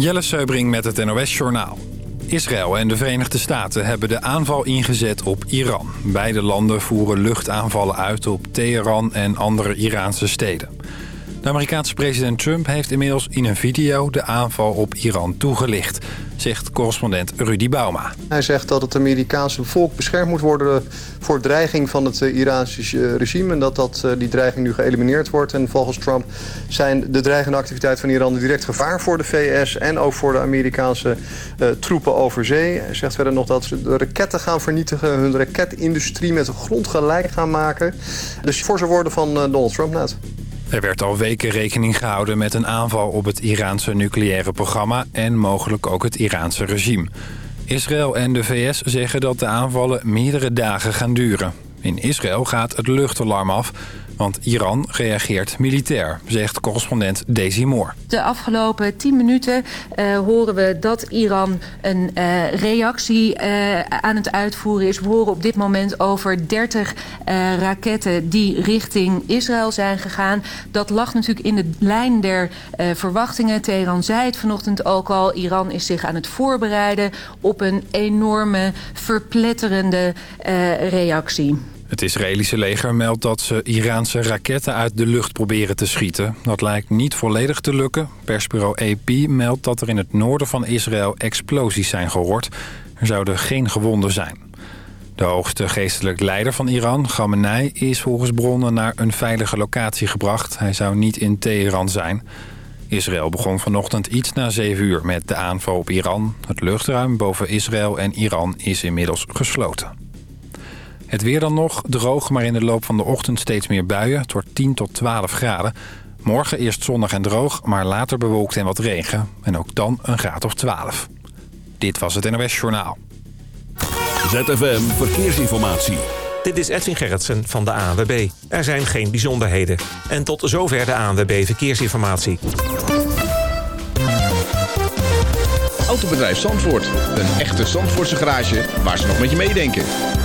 Jelle Seubring met het NOS Journaal. Israël en de Verenigde Staten hebben de aanval ingezet op Iran. Beide landen voeren luchtaanvallen uit op Teheran en andere Iraanse steden. De Amerikaanse president Trump heeft inmiddels in een video de aanval op Iran toegelicht, zegt correspondent Rudy Bauma. Hij zegt dat het Amerikaanse volk beschermd moet worden voor dreiging van het eh, Iraanse eh, regime en dat, dat eh, die dreiging nu geëlimineerd wordt. En volgens Trump zijn de dreigende activiteiten van Iran direct gevaar voor de VS en ook voor de Amerikaanse troepen over zee. Hij zegt verder nog dat ze de raketten gaan vernietigen, hun raketindustrie met de grond gelijk gaan maken. Dus zijn woorden van Donald Trump net. Er werd al weken rekening gehouden met een aanval op het Iraanse nucleaire programma... en mogelijk ook het Iraanse regime. Israël en de VS zeggen dat de aanvallen meerdere dagen gaan duren. In Israël gaat het luchtalarm af... Want Iran reageert militair, zegt correspondent Daisy Moore. De afgelopen 10 minuten uh, horen we dat Iran een uh, reactie uh, aan het uitvoeren is. We horen op dit moment over 30 raketten die richting Israël zijn gegaan. Dat lag natuurlijk in de lijn der verwachtingen. Teheran zei het vanochtend ook al. Iran is zich aan het voorbereiden op een enorme, verpletterende reactie. Het Israëlische leger meldt dat ze Iraanse raketten uit de lucht proberen te schieten. Dat lijkt niet volledig te lukken. Persbureau AP meldt dat er in het noorden van Israël explosies zijn gehoord. Er zouden geen gewonden zijn. De hoogste geestelijk leider van Iran, Khamenei, is volgens bronnen naar een veilige locatie gebracht. Hij zou niet in Teheran zijn. Israël begon vanochtend iets na 7 uur met de aanval op Iran. Het luchtruim boven Israël en Iran is inmiddels gesloten. Het weer dan nog, droog, maar in de loop van de ochtend steeds meer buien. Het wordt 10 tot 12 graden. Morgen eerst zonnig en droog, maar later bewolkt en wat regen. En ook dan een graad of 12. Dit was het NOS Journaal. ZFM Verkeersinformatie. Dit is Edwin Gerritsen van de ANWB. Er zijn geen bijzonderheden. En tot zover de ANWB Verkeersinformatie. Autobedrijf Zandvoort. Een echte Zandvoortse garage waar ze nog met je meedenken.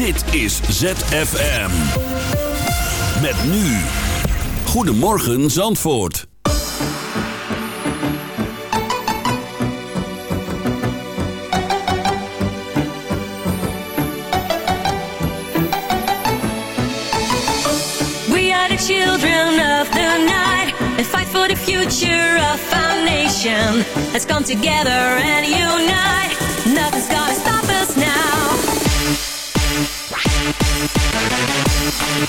Dit is ZFM. Met nu. Goedemorgen Zandvoort. We are the children of the night. And fight for the future of our nation. Let's come together and unite. Nothing's gonna stop us now. We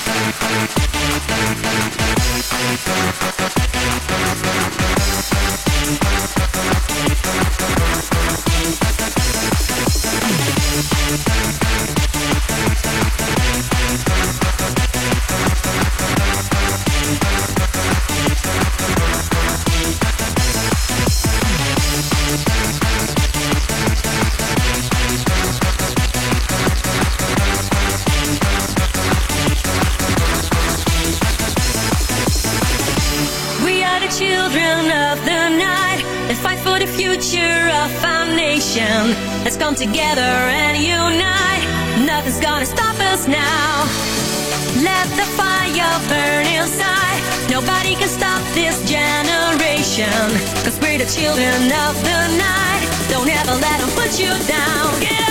nation. Let's come together and unite. Nothing's gonna stop us now. Let the fire burn inside. Nobody can stop this generation. Cause we're the children of the night. Don't ever let them put you down. Get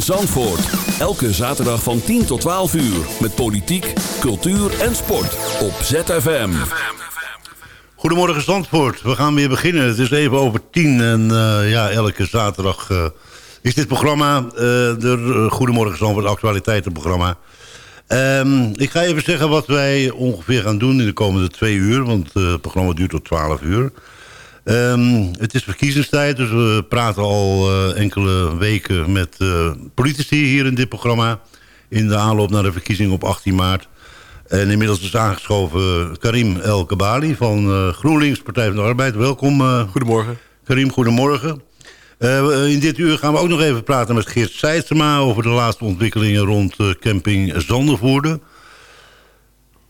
Zandvoort. Elke zaterdag van 10 tot 12 uur. Met politiek, cultuur en sport. Op ZFM. Goedemorgen Zandvoort. We gaan weer beginnen. Het is even over tien en eh, ja, elke zaterdag eh, is dit programma eh, de Goedemorgen Zandvoort actualiteitenprogramma. Ehm, ik ga even zeggen wat wij ongeveer gaan doen in de komende twee uur, want het programma duurt tot twaalf uur. Ehm, het is verkiezingstijd, dus we praten al eh, enkele weken met eh, politici hier in dit programma. In de aanloop naar de verkiezing op 18 maart. En inmiddels is aangeschoven Karim El Kabali van eh, GroenLinks Partij van de Arbeid. Welkom. Goedemorgen. Karim, goedemorgen. in dit uur gaan we ook nog even praten met Geert Seidsema... over de laatste ontwikkelingen rond camping Zandervoerde.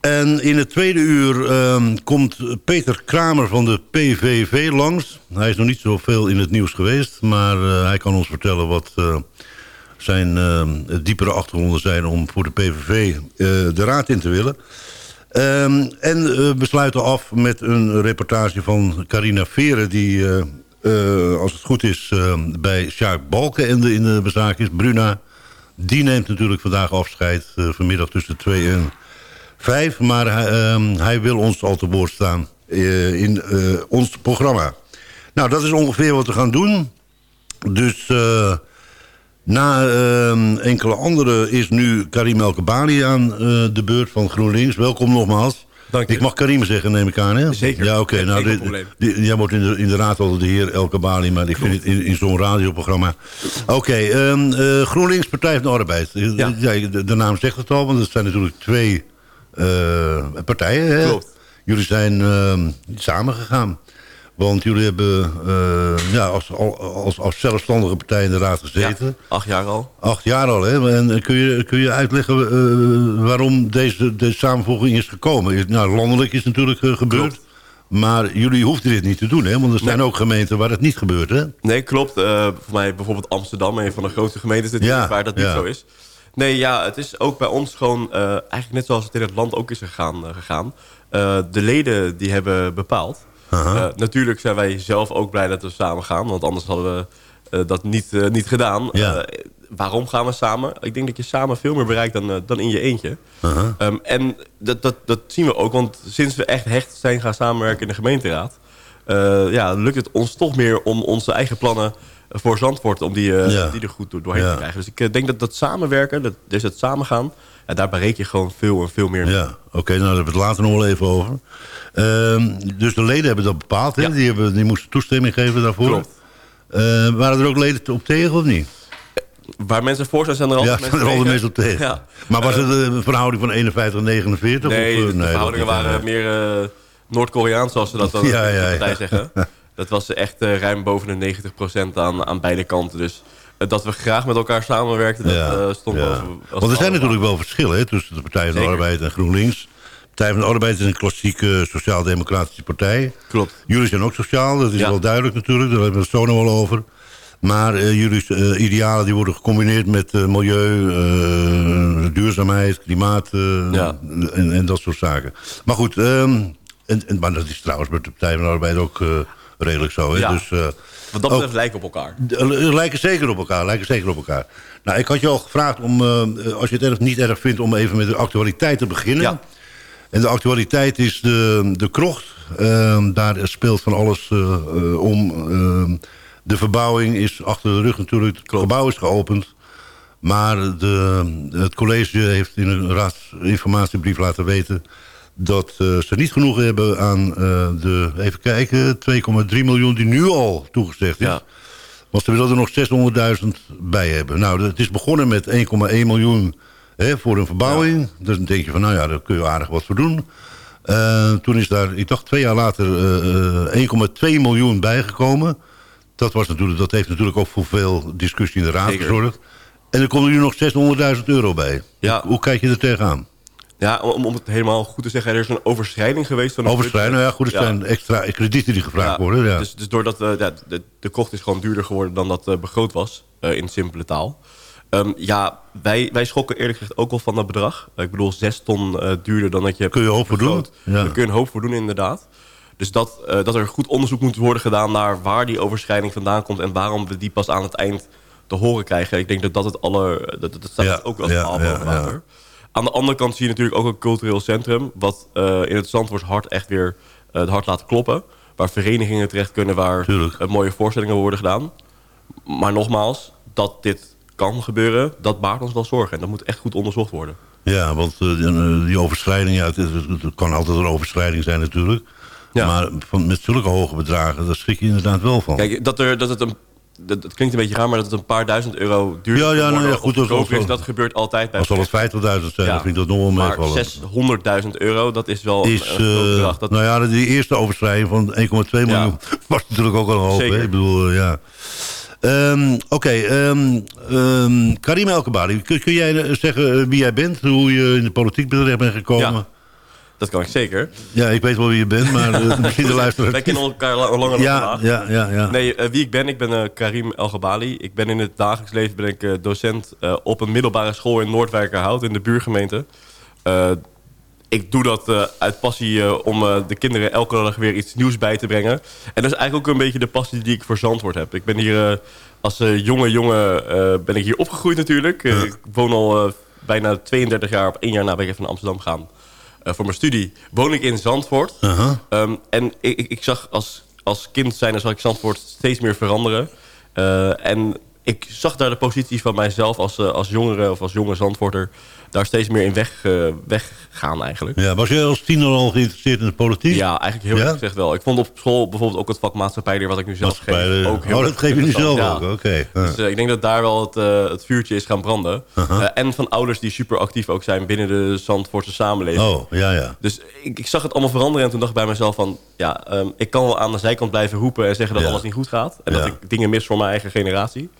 En in het tweede uur ehm, komt Peter Kramer van de PVV langs. Hij is nog niet zoveel in het nieuws geweest... maar eh, hij kan ons vertellen wat eh, zijn ehm, diepere achtergronden zijn... om voor de PVV eh, de raad in te willen. Ehm, en we sluiten af met een reportage van Carina Veren... die, als het goed is, bij Sjaak Balken in de, in de bezaak is. Bruna, die neemt natuurlijk vandaag afscheid... vanmiddag tussen twee en vijf. Maar uh, hij wil ons al te woord staan uh, in uh, ons programma. Nou, dat is ongeveer wat we gaan doen. Dus na ehm, enkele andere is nu Karim Elkebali aan de beurt van GroenLinks. Welkom nogmaals. Dank je. Ik mag Karim zeggen, neem ik aan, hè? Zeker. Ja, oké. Nou, de, de, jij wordt in de, in de raad altijd de heer Elkebali, maar ik vind het in, in zo'n radioprogramma. Oké, okay, um, GroenLinks Partij van de Arbeid. Ja. de, naam zegt het al, want het zijn natuurlijk twee uh, partijen. Hè? Jullie zijn uh, samengegaan. Want jullie hebben uh, ja, als, als, als zelfstandige partij in de raad gezeten. Ja, acht jaar al. Acht jaar al, hè? En kun je, kun je uitleggen waarom deze, deze samenvoeging is gekomen? Nou, landelijk is het natuurlijk gebeurd. Klopt. Maar jullie hoefden dit niet te doen, hè? Want er zijn Nee. ook gemeenten waar het niet gebeurt, hè? Nee, klopt. Eh, voor mij bijvoorbeeld Amsterdam, een van de grootste gemeentes natuurlijk, Ja, waar dat niet ja. zo is. Nee, ja, het is ook bij ons gewoon, eh, eigenlijk net zoals het in het land ook is gegaan. eh, gegaan. Eh, de leden die hebben bepaald. Natuurlijk zijn wij zelf ook blij dat we samen gaan, want anders hadden we dat niet, niet gedaan. Ja. Waarom gaan we samen? Ik denk dat je samen veel meer bereikt dan, dan in je eentje. Ehm, en dat, dat, dat zien we ook, want sinds we echt hecht zijn gaan samenwerken in de gemeenteraad... ja, lukt het ons toch meer om onze eigen plannen voor Zandvoort... om die, eh, Ja. die er goed door- doorheen Ja. te krijgen. Dus ik eh, denk dat dat samenwerken, dat, dus het samengaan... Ja, daar bereik je gewoon veel en veel meer. mee. Ja, oké, nou daar hebben we het later nog wel even over. Ehm, dus de leden hebben dat bepaald, hè? Die, hebben, die moesten toestemming geven daarvoor. Klopt. Eh, waren er ook leden op tegen of niet? Waar mensen voor zijn, zijn er altijd ja, zijn er al de mensen op tegen. Ja. Maar was Eh, het een verhouding van 51 en 49? Nee, of, de, eh, de dat verhoudingen waren eh, meer eh, Noord-Koreaans, zoals ze dat dan Ja, in de ja, partij ja. zeggen. Dat was echt eh, ruim boven de 90% aan, aan beide kanten. Dus eh, dat we graag met elkaar samenwerkten, dat ja, eh, stond ja. als Want er zijn natuurlijk wel verschillen hè, tussen de Partij van de. Arbeid en GroenLinks. De Partij van de Arbeid is een klassieke sociaal-democratische partij. Klopt. Jullie zijn ook sociaal, dat is Ja. wel duidelijk natuurlijk. Daar hebben we het zo nog wel over. Maar jullie idealen die worden gecombineerd met milieu, duurzaamheid, klimaat Ja. en, en dat soort zaken. Maar goed, ehm, en, en, maar dat is trouwens met de Partij van de Arbeid ook redelijk zo. Hè? Ja. Dus, eh, Wat dat ook- betreft lijken op elkaar. de- eh, lijken zeker op elkaar, lijken zeker op elkaar. Nou, ik had je al gevraagd om, eh, als je het erg, niet erg vindt, om even met de actualiteit te beginnen. Ja. En de actualiteit is de, de krocht. Ehm, daar speelt van alles eh, eh, om. Ehm, de verbouwing is achter de rug natuurlijk. Het gebouw is geopend. Maar de, het college heeft in een raadsinformatiebrief laten weten... dat eh, ze niet genoeg hebben aan eh, de, even kijken, 2,3 miljoen die nu al toegezegd is. Ja. Want ze willen er nog 600.000 bij hebben. Nou, het is begonnen met 1,1 miljoen hè, voor een verbouwing. Dus dan denk je van, nou ja, daar kun je aardig wat voor doen. Uh, toen is daar, ik dacht twee jaar later, uh, 1,2 miljoen bijgekomen. Dat, was natuurlijk, dat heeft natuurlijk ook voor veel discussie in de raad Zeker. gezorgd. En er komt er nu nog 600.000 euro bij. Ja. Hoe, hoe kijk je er tegenaan? Ja, om, om het helemaal goed te zeggen, er is een overschrijding geweest van de Overschrijding, nou ja, goed, Ja. zijn extra kredieten die gevraagd worden. Ja. Dus, dus doordat eh, ja, de, de kocht is gewoon duurder geworden dan dat eh, begroot was, eh, in simpele taal. Ehm, ja, wij, wij schokken eerlijk gezegd ook wel van dat bedrag. ik bedoel, zes ton eh, duurder dan dat je hebt Kun je een hoop voor doen. Ja. Daar kun je een hoop voor doen, inderdaad. Dus dat, eh, dat er goed onderzoek moet worden gedaan naar waar die overschrijding vandaan komt... en waarom we die pas aan het eind te horen krijgen. Ik denk dat dat het aller... Dat, dat staat ook wel ja, ja, water. Aan de andere kant zie je natuurlijk ook een cultureel centrum... wat eh, in het Zandvoort hart echt weer eh, het hart laat kloppen. Waar verenigingen terecht kunnen, waar eh, mooie voorstellingen worden gedaan. Maar nogmaals, dat dit kan gebeuren, dat baart ons wel zorgen. En dat moet echt goed onderzocht worden. Ja, want die, overschrijding, ja, het, het- het kan altijd een overschrijding zijn natuurlijk. Ja. Maar van, met zulke hoge bedragen, daar schrik je inderdaad wel van. Kijk, dat, er, dat het een... Dat, dat klinkt een beetje raar, maar dat het een paar duizend euro duurder Ja, ja, nou ja, goed, dat is gebeurt altijd bij Als zal het 50.000 zijn, Ja. dan vind ik dat nog wel Maar meevallen. 600.000 euro, dat is wel Is, een, groot eh, bedrag. Dat, nou ja, die eerste overschrijding van 1,2 miljoen was natuurlijk ook al een hoop. Hè? Ik bedoel, eh, ja. Ehm, Oké, ehm, ehm, Karim Elkebali, kun, kun jij eh, zeggen wie jij bent? Hoe je in de politiek bent gekomen? Ja. Ja. dat kan ik zeker. ik weet wel wie je bent, maar eh, misschien de luisteraar. Wij kennen elkaar la- langer dan ja, vandaag. ja, ja, ja. Nee, eh, wie ik ben, ik ben eh, Karim El Gabali. Ik ben in het dagelijks leven ben ik, docent op een middelbare school in Noordwijkerhout in de buurgemeente. Ik doe dat uit passie om de kinderen elke dag weer iets nieuws bij te brengen. En dat is eigenlijk ook een beetje de passie die ik voor Zandvoort heb. Ik ben hier als jonge jongen ben ik hier opgegroeid natuurlijk. Ik woon al bijna 32 jaar. Op één jaar na ben ik even naar Amsterdam gegaan. Eh, voor mijn studie woon ik in Zandvoort. Ehm, en ik, ik, ik zag als, als kind zijn, zag ik Zandvoort steeds meer veranderen. Eh, en ik zag daar de positie van mijzelf als, eh, als jongere of als jonge Zandvoorter... daar steeds meer in weg, eh, weggaan eigenlijk. Ja, was jij als tiener al geïnteresseerd in de politiek? Ja, eigenlijk heel eerlijk gezegd wel. Ik vond op school bijvoorbeeld ook het vak maatschappijleer... wat ik nu zelf geef, ook heel oh, erg dat geef je nu zelf ook, oké. Dus eh, ik denk dat daar wel het, eh, het vuurtje is gaan branden. Eh, en van ouders die super actief ook zijn binnen de Zandvoortse samenleving. Oh, ja, ja. Dus ik, ik zag het allemaal veranderen en toen dacht ik bij mezelf van... ja, ehm, ik kan wel aan de zijkant blijven roepen en zeggen dat Ja. alles niet goed gaat. En Ja. dat ik dingen mis voor mijn eigen generatie.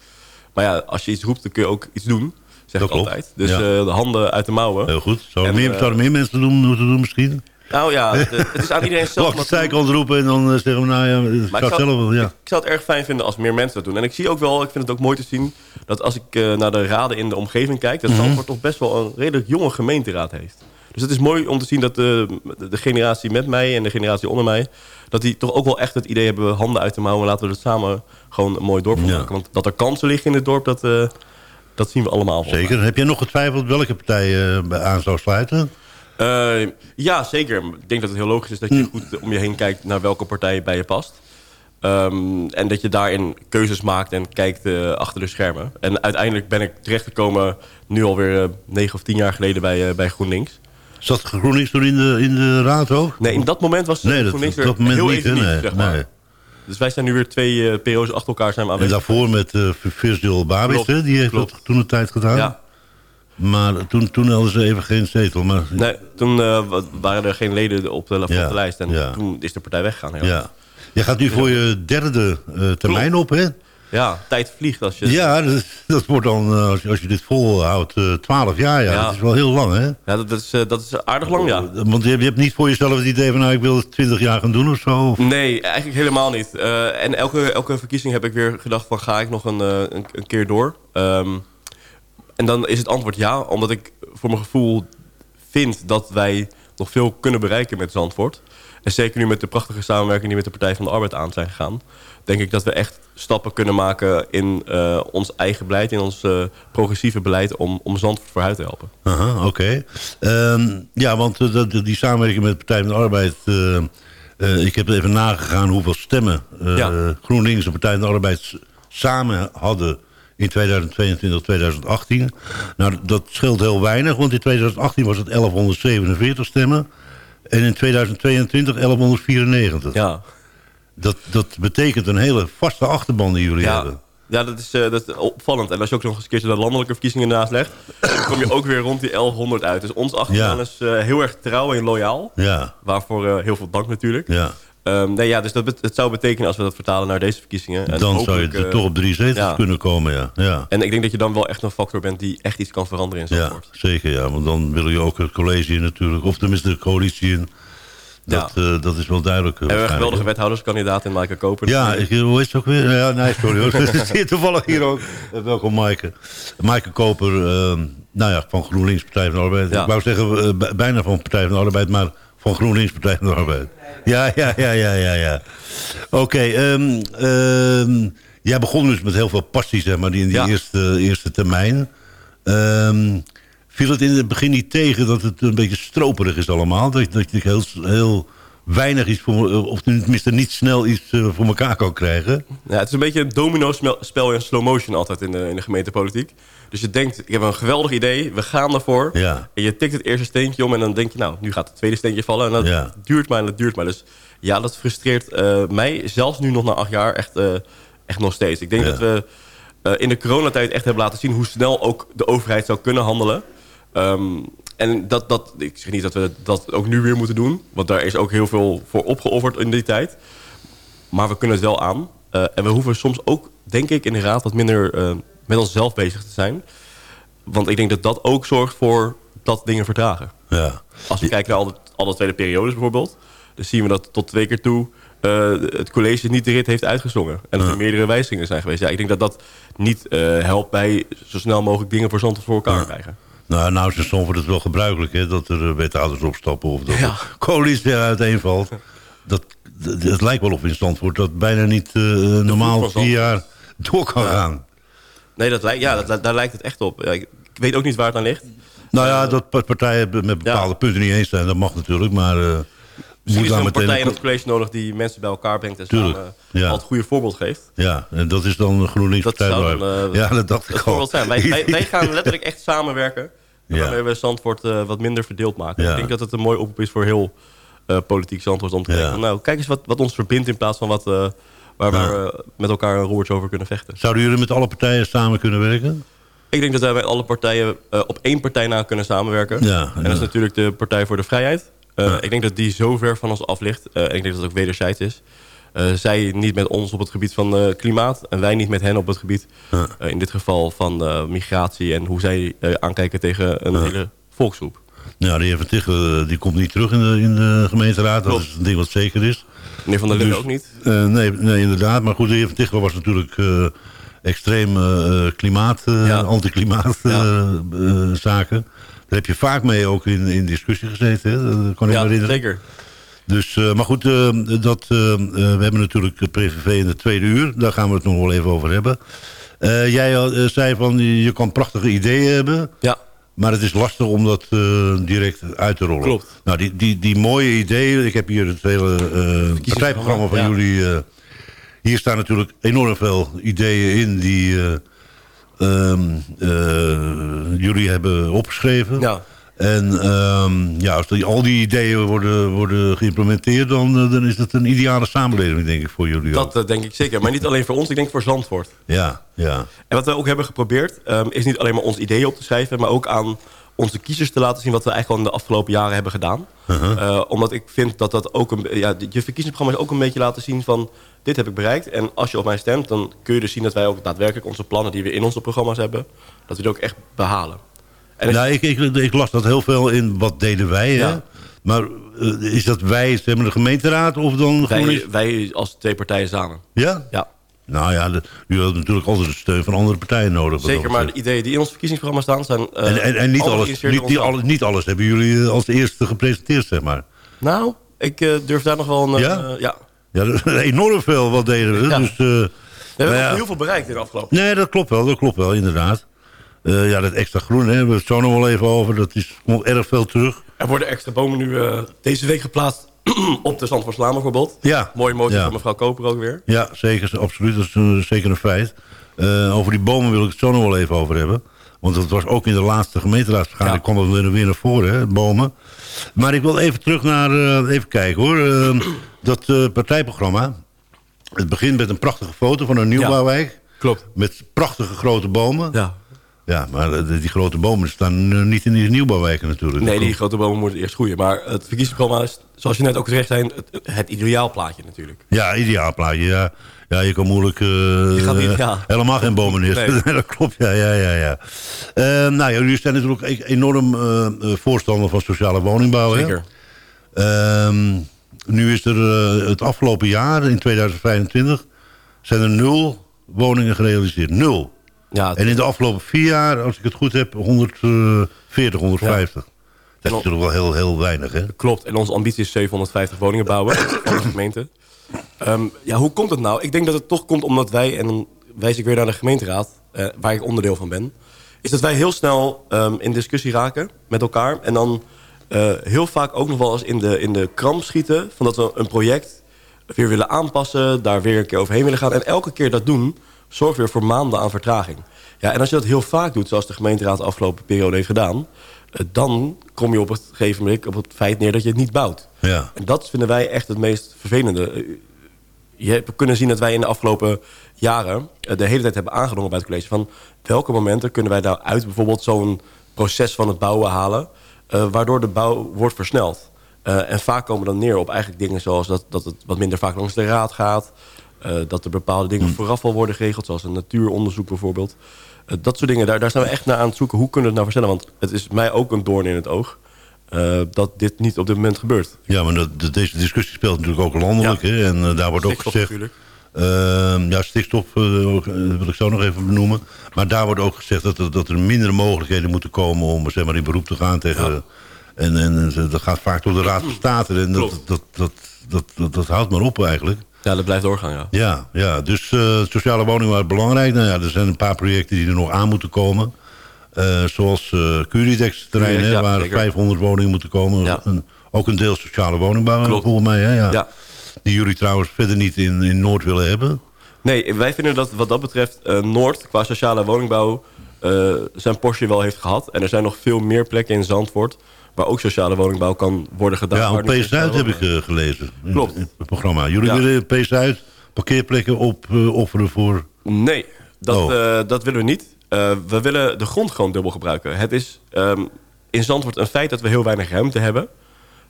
Maar ja, als je iets roept, dan kun je ook iets doen. Zeg Dat ik klopt. altijd. Dus Ja. eh, de handen uit de mouwen. Heel goed. Zouden, En, meer, eh, zouden meer mensen doen, moeten doen misschien? Nou ja, het is aan iedereen zelf. Langs de zijkant roepen en dan eh, zeggen we, nou ja, ik Maar zou het zelf wel, ja. ik zou het erg fijn vinden als meer mensen dat doen. En ik zie ook wel, ik vind het ook mooi te zien... dat als ik naar de raden in de omgeving kijk... dat Mhm. Zandvoort toch best wel een redelijk jonge gemeenteraad heeft. Dus het is mooi om te zien dat de, de generatie met mij en de generatie onder mij... dat die toch ook wel echt het idee hebben... handen uit de mouwen, laten we het samen gewoon een mooi dorp Ja. maken. Want dat er kansen liggen in het dorp, dat, dat zien we allemaal. Zeker. Heb jij nog getwijfeld welke partij eh, bij aan zou sluiten? Eh, ja, zeker. Ik denk dat het heel logisch is dat je Hm. goed om je heen kijkt naar welke partij bij je past. Ehm, en dat je daarin keuzes maakt en kijkt eh, achter de schermen. En uiteindelijk ben ik terechtgekomen, nu alweer negen of tien jaar geleden bij, bij GroenLinks. Zat GroenLinks toen in de, in de raad ook? Nee, in dat moment was Nee, dat- GroenLinks er dat moment heel niet, even niet, zeg maar. nee. Dus wij zijn nu weer twee eh periodes achter elkaar zijn we En aanwezig. daarvoor met uh, Virgil Babis, hè? die heeft klopt. dat toen een tijd gedaan. Ja. Maar toen, toen hadden ze even geen zetel. Maar, Nee, toen eh, wa- waren er geen leden op de, op Ja, de lijst. En ja. toen is de partij weggegaan. ja. Je gaat nu voor je derde termijn op, hè? Ja, tijd vliegt als je... Ja, dat, dat wordt dan, eh, als, je, als je dit volhoudt, eh 12 jaar. Ja. Ja. Dat is wel heel lang, hè? Ja, dat, is, eh, dat is aardig lang, ja. Want je, hebt- je hebt niet voor jezelf het idee van, nou, ik wil het 20 jaar gaan doen of zo? Of- Nee, eigenlijk helemaal niet. Eh, en elke, elke verkiezing heb ik weer gedacht van ga ik nog een, eh, een, een keer door. Ehm, en dan is het antwoord ja, omdat ik voor mijn gevoel vind dat wij nog veel kunnen bereiken met Zandvoort. En zeker nu met de prachtige samenwerking die met de Partij van de Arbeid aan zijn gegaan... denk ik dat we echt stappen kunnen maken in eh, ons eigen beleid... in ons eh, progressieve beleid om, om Zandvoort vooruit te helpen. Aha, oké. Ehm, ja, want eh, die samenwerking met de Partij van de Arbeid... ik heb even nagegaan hoeveel stemmen Ja. GroenLinks en Partij van de Arbeid samen hadden in 2022, 2018. Nou, dat scheelt heel weinig, want in 2018 was het 1147 stemmen. En in 2022 1194. Ja, Dat, dat betekent een hele vaste achterban die jullie Ja, hebben. Ja, dat is, eh, dat is opvallend. En als je ook nog eens een keertje de landelijke verkiezingen naast legt... dan kom je ook weer rond die 1100 uit. Dus ons achterban Ja. is eh, heel erg trouw en loyaal. Ja, Waarvoor eh, heel veel dank natuurlijk. ja. Ehm, nee, ja, dus dat het zou betekenen als we dat vertalen naar deze verkiezingen. En Dan zou je er eh, toch op drie zetels ja. kunnen komen, ja. ja. En ik denk dat je dan wel echt een factor bent die echt iets kan veranderen in Ja, Zandvoort. zeker, ja. Want dan wil je ook het college in natuurlijk. Of tenminste de coalitie in. Dat, eh, dat is wel duidelijk. eh, En we hebben een geweldige wethouderskandidaat in Maaike Koper. Ja, ik, hoe is het ook weer? Ja, nee, sorry hoor. Zit toevallig hier ook. Welkom, Maaike. Maaike Koper, eh, nou ja, van GroenLinks Partij van de Arbeid. Ja. Ik wou zeggen, bijna van Partij van de Arbeid, maar van GroenLinks Partij van de Arbeid. Ja, ja, ja, ja, ja, ja. Oké, ehm, ehm, jij begon dus met heel veel passie, zeg maar, die in die Ja. eerste, eerste termijn. Ehm, viel het in het begin niet tegen dat het een beetje stroperig is allemaal? Dat, dat je heel, heel weinig iets voor, of tenminste niet snel iets eh, voor elkaar kan krijgen? Ja, het is een beetje een domino-spel in slow motion altijd in de, in de gemeentepolitiek. Dus je denkt, ik heb een geweldig idee, we gaan ervoor. Ja. En je tikt het eerste steentje om en dan denk je, nou, nu gaat het tweede steentje vallen. En dat Ja. duurt maar en dat duurt maar. Dus ja, dat frustreert eh, mij, zelfs nu nog na acht jaar, echt, eh, echt nog steeds. Ik denk Ja. dat we eh, in de coronatijd echt hebben laten zien hoe snel ook de overheid zou kunnen handelen. Ehm, en dat, dat, ik zeg niet dat we dat ook nu weer moeten doen. Want daar is ook heel veel voor opgeofferd in die tijd. Maar we kunnen het wel aan. Eh, en we hoeven soms ook, denk ik, in de raad wat minder eh, met onszelf bezig te zijn. Want ik denk dat dat ook zorgt voor dat dingen vertragen. Ja. Als we kijken naar alle, alle tweede periodes bijvoorbeeld... dan zien we dat tot twee keer toe eh, het college niet de rit heeft uitgezongen. En dat er meerdere wijzigingen zijn geweest. Ja, ik denk dat dat niet helpt bij zo snel mogelijk dingen voor voor elkaar krijgen. Nou, nou is Stamford het wel gebruikelijk, hè, dat er eh, wethouders opstappen of dat Ja. de coalitie uiteenvalt. Dat, dat, het lijkt wel of in Stamford dat bijna niet eh, normaal vier jaar door kan gaan. Nee, dat lijkt, ja, dat, daar lijkt het echt op. Ik, weet ook niet waar het aan ligt. Nou ja, dat pa- partijen met bepaalde Ja. punten niet eens zijn, dat mag natuurlijk, maar... eh Misschien is er een partij in het college nodig die mensen bij elkaar brengt... en samen ja. al het goede voorbeeld geeft. Ja, en dat is dan GroenLinks Dat zou dan, eh, Ja, dat dacht ik Het al. voorbeeld zijn. Wij, wij, wij gaan letterlijk echt samenwerken. Waarmee we Zandvoort eh, wat minder verdeeld maken. Ik denk dat het een mooi oproep is voor heel eh, politiek Zandvoort... om te kijken, nou, kijk eens wat, wat ons verbindt... in plaats van wat, eh, waar we met elkaar een roertje over kunnen vechten. Zouden jullie met alle partijen samen kunnen werken? Ik denk dat wij met alle partijen op één partij na kunnen samenwerken. Ja, en dat is natuurlijk de Partij voor de Vrijheid. Ja. Ik denk dat die zo ver van ons af ligt. En ik denk dat het ook wederzijds is. Eh, zij niet met ons op het gebied van eh, klimaat... en wij niet met hen op het gebied, Ja. eh, in dit geval van migratie... en hoe zij aankijken tegen een hele volksgroep. Ja, de heer Van Tichelen eh, die komt niet terug in de, in de gemeenteraad. Dat is een ding wat zeker is. Meneer Van der Linden Dus- ook niet. Nee, nee, inderdaad. Maar goed, de heer Van Tichelen was natuurlijk extreem klimaat, Ja. anti-klimaat eh, eh, zaken. Daar heb je vaak mee ook in, in discussie gezeten. Hè? Dat kan ik me Ja, herinneren. zeker. Dus, eh, maar goed, eh, dat, eh, we hebben natuurlijk PVV in de tweede uur. Daar gaan we het nog wel even over hebben. Jij zei van, je kan prachtige ideeën hebben... Ja, Maar het is lastig om dat direct uit te rollen. Klopt. Nou, die, die, die mooie ideeën. Ik heb hier het hele partijprogramma van ja. jullie. hier staan natuurlijk enorm veel ideeën in die eh, ehm, eh, jullie hebben opgeschreven. ja. En ehm, ja, als die, al die ideeën worden, worden geïmplementeerd... Dan, eh, dan is het een ideale samenleving, denk ik, voor jullie dat eh, denk ik zeker. Maar niet alleen voor ons, ik denk voor Zandvoort. Ja, ja. En wat we ook hebben geprobeerd, ehm, is niet alleen maar ons ideeën op te schrijven... maar ook aan onze kiezers te laten zien wat we eigenlijk al in de afgelopen jaren hebben gedaan. Uh-huh. Eh, omdat ik vind dat dat ook een... Ja, je verkiezingsprogramma is ook een beetje laten zien van... dit heb ik bereikt en als je op mij stemt... dan kun je dus zien dat wij ook daadwerkelijk onze plannen... die we in onze programma's hebben, dat we die ook echt behalen. En Nou, ik, ik, ik las dat heel veel in wat deden wij, hè? Maar eh, is dat wij, zeg maar, de gemeenteraad of dan wij, GroenLinks? wij als twee partijen samen. Ja? Ja, Nou ja, de, u had natuurlijk altijd de steun van andere partijen nodig. zeker. Maar de ideeën die in ons verkiezingsprogramma staan... zijn eh, en, en, en niet, alles, niet, die alles, niet alles hebben jullie eh, als eerste gepresenteerd, zeg maar. Nou, ik durf daar nog wel een... Ja? ja. Ja, enorm veel wat deden we. Ja. Dus, We hebben nou ja. heel veel bereikt in de afgelopen Nee, dat klopt wel, dat klopt wel, inderdaad. Eh, ja, dat extra groen, hè, we het zo nog wel even over. Dat is, komt erg veel terug. Er worden extra bomen nu eh, deze week geplaatst op de Zand van Slaan bijvoorbeeld. Ja. Mooie motie Ja. van mevrouw Koper ook weer. Ja, zeker, absoluut. Dat is zeker een feit. Eh, over die bomen wil ik het zo nog wel even over hebben. Want dat was ook in de laatste gemeenteraadsvergadering. Ja. kwam dat weer, weer naar voren, hè, bomen. Maar ik wil even terug naar... even kijken hoor. Eh, dat partijprogramma. Het begint met een prachtige foto van een nieuwbouwwijk. Klopt. Met prachtige grote bomen. Ja. Ja, maar die grote bomen staan niet in die nieuwbouwwijken natuurlijk. Nee, die grote bomen moeten eerst groeien. Maar het verkiezingsprogramma is, zoals je net ook terecht zei, het, het ideaalplaatje natuurlijk. Ja, ideaal plaatje. Ja, ja je kan moeilijk eh, ja. helemaal geen bomen neerzetten. Nee. Nee, dat klopt, ja. ja, ja, ja. Eh, nou ja, jullie zijn natuurlijk e- enorm eh, voorstander van sociale woningbouw. Hè? Zeker. Ehm, nu is er het afgelopen jaar, in 2025, zijn er nul woningen gerealiseerd. Nul. Ja, En in de afgelopen vier jaar, als ik het goed heb, 140, 150. Dat is natuurlijk wel heel, heel weinig, hè? Klopt, en onze ambitie is 750 woningen bouwen van de gemeente. Ehm, ja, hoe komt het nou? Ik denk dat het toch komt omdat wij, en dan wijs ik weer naar de gemeenteraad, eh, waar ik onderdeel van ben, is dat wij heel snel ehm, in discussie raken met elkaar. En dan eh, heel vaak ook nog wel eens in de, in de kramp schieten van dat we een project weer willen aanpassen, daar weer een keer overheen willen gaan. En elke keer dat doen, zorgt weer voor maanden aan vertraging. Ja, en als je dat heel vaak doet, zoals de gemeenteraad de afgelopen periode heeft gedaan... eh, dan kom je op het gegeven moment op het feit neer dat je het niet bouwt. Ja. En dat vinden wij echt het meest vervelende. Eh, Je hebt kunnen zien dat wij in de afgelopen jaren... eh, de hele tijd hebben aangedrongen bij het college... van welke momenten kunnen wij nou uit bijvoorbeeld zo'n proces van het bouwen halen... waardoor de bouw wordt versneld. En vaak komen we dan neer op eigenlijk dingen zoals dat, dat het wat minder vaak langs de raad gaat... eh, dat er bepaalde dingen vooraf al worden geregeld... zoals een natuuronderzoek bijvoorbeeld. Eh, dat soort dingen, daar, daar zijn we echt naar aan het zoeken. Hoe kunnen we het nou versnellen? Want het is mij ook een doorn in het oog... eh, dat dit niet op dit moment gebeurt. Ja, maar dat, dat- deze discussie speelt natuurlijk ook landelijk. Ja. Hè? En daar wordt ook gezegd... ja, stikstof wil ik zo nog even benoemen. Maar daar wordt ook gezegd dat er, dat er minder mogelijkheden moeten komen... om zeg maar, in beroep te gaan tegen... En, en dat gaat vaak door de Raad van State. En dat, dat, dat, dat, dat, dat houdt maar op eigenlijk. Ja, dat blijft doorgaan, ja. Ja, ja dus eh, sociale woningen waren belangrijk. Nou ja, er zijn een paar projecten die er nog aan moeten komen. Eh, zoals eh Curidex terrein, Curidex, hè, ja, waar zeker. 500 woningen moeten komen. Ja. Een- ook een deel sociale woningbouw, Klopt. volgens mij. Hè, ja. Ja. Die jullie trouwens verder niet in, in Noord willen hebben. Nee, wij vinden dat wat dat betreft Noord qua sociale woningbouw zijn portie wel heeft gehad. En er zijn nog veel meer plekken in Zandvoort waar ook sociale woningbouw kan worden gedaan. ja, op P-Zuid heb ik eh, gelezen. Klopt. In het programma. Jullie Ja. willen P-Zuid parkeerplekken opofferen voor... woningen- Nee, dat, Oh. eh, dat willen we niet. Eh, we willen de grond gewoon dubbel gebruiken. Het is ehm, in Zandvoort een feit dat we heel weinig ruimte hebben.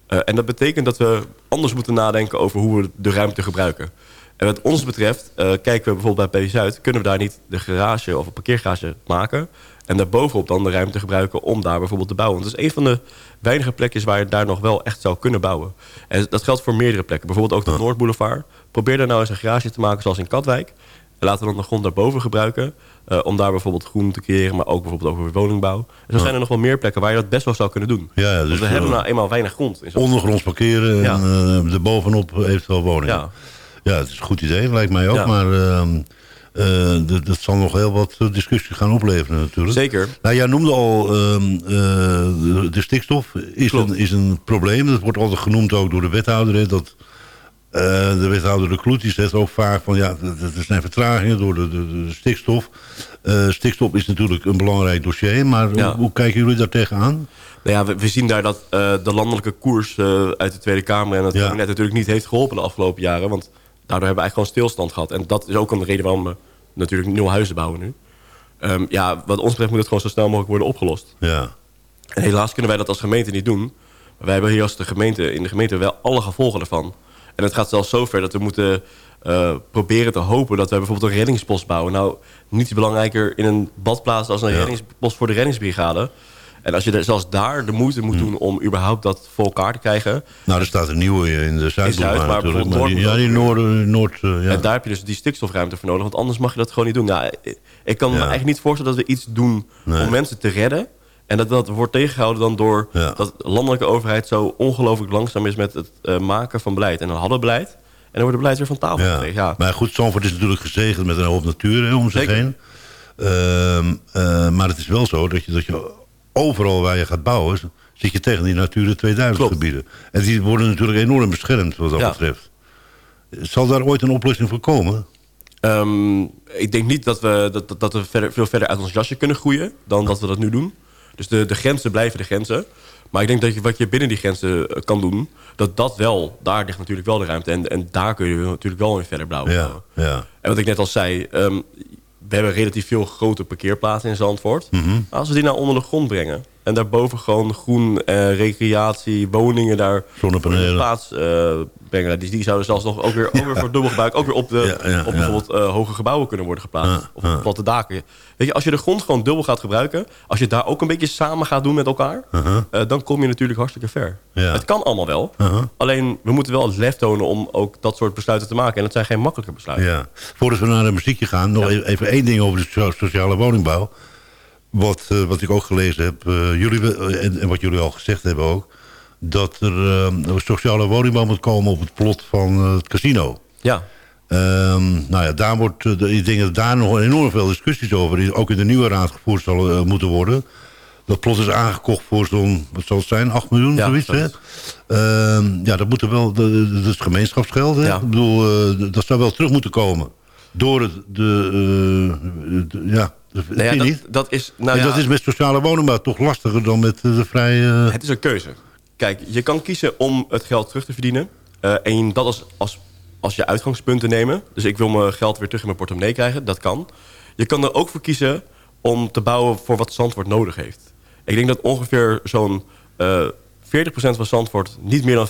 Eh, en dat betekent dat we anders moeten nadenken over hoe we de ruimte gebruiken. En wat ons betreft, eh, kijken we bijvoorbeeld bij P-Zuid... kunnen we daar niet de garage of een parkeergarage maken... en daarbovenop dan de ruimte gebruiken om daar bijvoorbeeld te bouwen. Want het is een van de weinige plekjes waar je daar nog wel echt zou kunnen bouwen. En dat geldt voor meerdere plekken. Bijvoorbeeld ook de Noordboulevard. Probeer daar nou eens een garage te maken zoals in Katwijk. En laten we dan de grond daarboven gebruiken... eh, om daar bijvoorbeeld groen te creëren... maar ook bijvoorbeeld over woningbouw. En zo zijn er nog wel meer plekken waar je dat best wel zou kunnen doen. Ja, ja, Want dus, we hebben nou eenmaal weinig grond. Ondergronds parkeren Ja. en uh, erbovenop eventueel woningen. Ja. Ja, het is een goed idee, lijkt mij ook. Maar ehm, eh, dat- zal nog heel wat eh, discussie gaan opleveren natuurlijk. Zeker. Nou, jij noemde al ehm, eh, de, de stikstof is Klopt. een, is een probleem. Dat wordt altijd genoemd ook door de wethouder. Hè, dat, de wethouder de Kloet die zegt ook vaak van... ja, er zijn vertragingen door de, de, de stikstof. Stikstof is natuurlijk een belangrijk dossier. Maar Ja. hoe, hoe kijken jullie daar tegenaan? Nou ja, we, we zien daar dat de landelijke koers uit de Tweede Kamer... en het Ja. kabinet natuurlijk niet heeft geholpen de afgelopen jaren. Want daardoor hebben we eigenlijk gewoon stilstand gehad. En dat is ook een reden waarom we natuurlijk nieuwe huizen bouwen nu. Ehm, ja, wat ons betreft moet het gewoon zo snel mogelijk worden opgelost. Ja, En helaas kunnen wij dat als gemeente niet doen. Maar wij hebben hier als de gemeente, in de gemeente wel alle gevolgen ervan. En het gaat zelfs zover dat we moeten eh, proberen te hopen... dat wij bijvoorbeeld een reddingspost bouwen. Nou, niets belangrijker in een badplaats als een Ja. reddingspost voor de reddingsbrigade. En als je er zelfs daar de moeite moet doen om überhaupt dat voor elkaar te krijgen... nou er staat een nieuwe in de Zuid, Zuidboulevard maar natuurlijk. bijvoorbeeld Maar die, ja, die Noord- Noord... Noord eh, ja. En daar heb je dus die stikstofruimte voor nodig. Want anders mag je dat gewoon niet doen. Nou, ik- kan me eigenlijk niet voorstellen dat we iets doen Nee. om mensen te redden. En dat dat wordt tegengehouden dan door Ja. dat de landelijke overheid zo ongelooflijk langzaam is met het eh, maken van beleid. En dan hadden beleid. En dan wordt het beleid weer van tafel Ja. gekregen. Ja. Maar goed, Zandvoort is natuurlijk gezegend met een hoop natuur hè, om zich Zeker. heen. Eh, maar het is wel zo dat je, dat je overal waar je gaat bouwen... zit je tegen die Natura 2000 Klopt. gebieden. En die worden natuurlijk enorm beschermd wat dat Ja. betreft. Zal daar ooit een oplossing voor komen? Ehm, ik denk niet dat we, dat, dat- we verder, veel verder uit ons jasje kunnen groeien dan dat we dat nu doen. Dus de, de grenzen blijven de grenzen. Maar ik denk dat je, wat je binnen die grenzen eh, kan doen, dat dat wel, daar ligt natuurlijk wel de ruimte. En, en daar kun je natuurlijk wel in verder bouwen. Ja, ja. En wat ik net al zei, ehm, we hebben relatief veel grote parkeerplaatsen in Zandvoort. Mhm. Als we die nou onder de grond brengen... en daarboven gewoon groen, eh, recreatie, woningen daar... Zonnepanelen. plaats brengen... Die, die zouden zelfs nog ook weer, ook weer voor dubbel gebruik... ook weer op, de, op bijvoorbeeld eh, hoge gebouwen kunnen worden geplaatst. Of op platte daken. Weet je, als je de grond gewoon dubbel gaat gebruiken... als je het daar ook een beetje samen gaat doen met elkaar... Uh-huh. dan kom je natuurlijk hartstikke ver. Het kan allemaal wel. Uh-huh. Alleen, we moeten wel het lef tonen om ook dat soort besluiten te maken. En dat zijn geen makkelijke besluiten. Ja. Voordat we naar de muziekje gaan, nog even- even één ding over de so- sociale woningbouw. Wat, eh, wat ik ook gelezen heb, eh, jullie, we- en, en wat jullie al gezegd hebben ook... dat er eh, sociale woningbouw moet komen op het plot van eh, het casino. Ja. Ehm, nou ja, daar wordt, eh, ik denk dat daar nog enorm veel discussies over is. Ook in de nieuwe raad gevoerd zal eh, moeten worden. Dat plot is aangekocht voor zo'n, wat zal het zijn, 8 miljoen, Ja, zoiets. Hè? Ehm, ja, dat moet er wel, dat is gemeenschapsgeld. Hè? Ja. Ik bedoel, eh, dat zou wel terug moeten komen. Door het, de, eh, de- ja, Nou ja, dat, niet? dat is, nou ja, dat is met sociale woningbouw toch lastiger dan met eh, de vrije... Het is een keuze. Kijk, je kan kiezen om het geld terug te verdienen. eh, en dat als, als, als je uitgangspunt te nemen. Dus ik wil mijn geld weer terug in mijn portemonnee krijgen. Dat kan. Je kan er ook voor kiezen om te bouwen voor wat Zandvoort nodig heeft. Ik denk dat ongeveer zo'n eh 40% van Zandvoort niet meer dan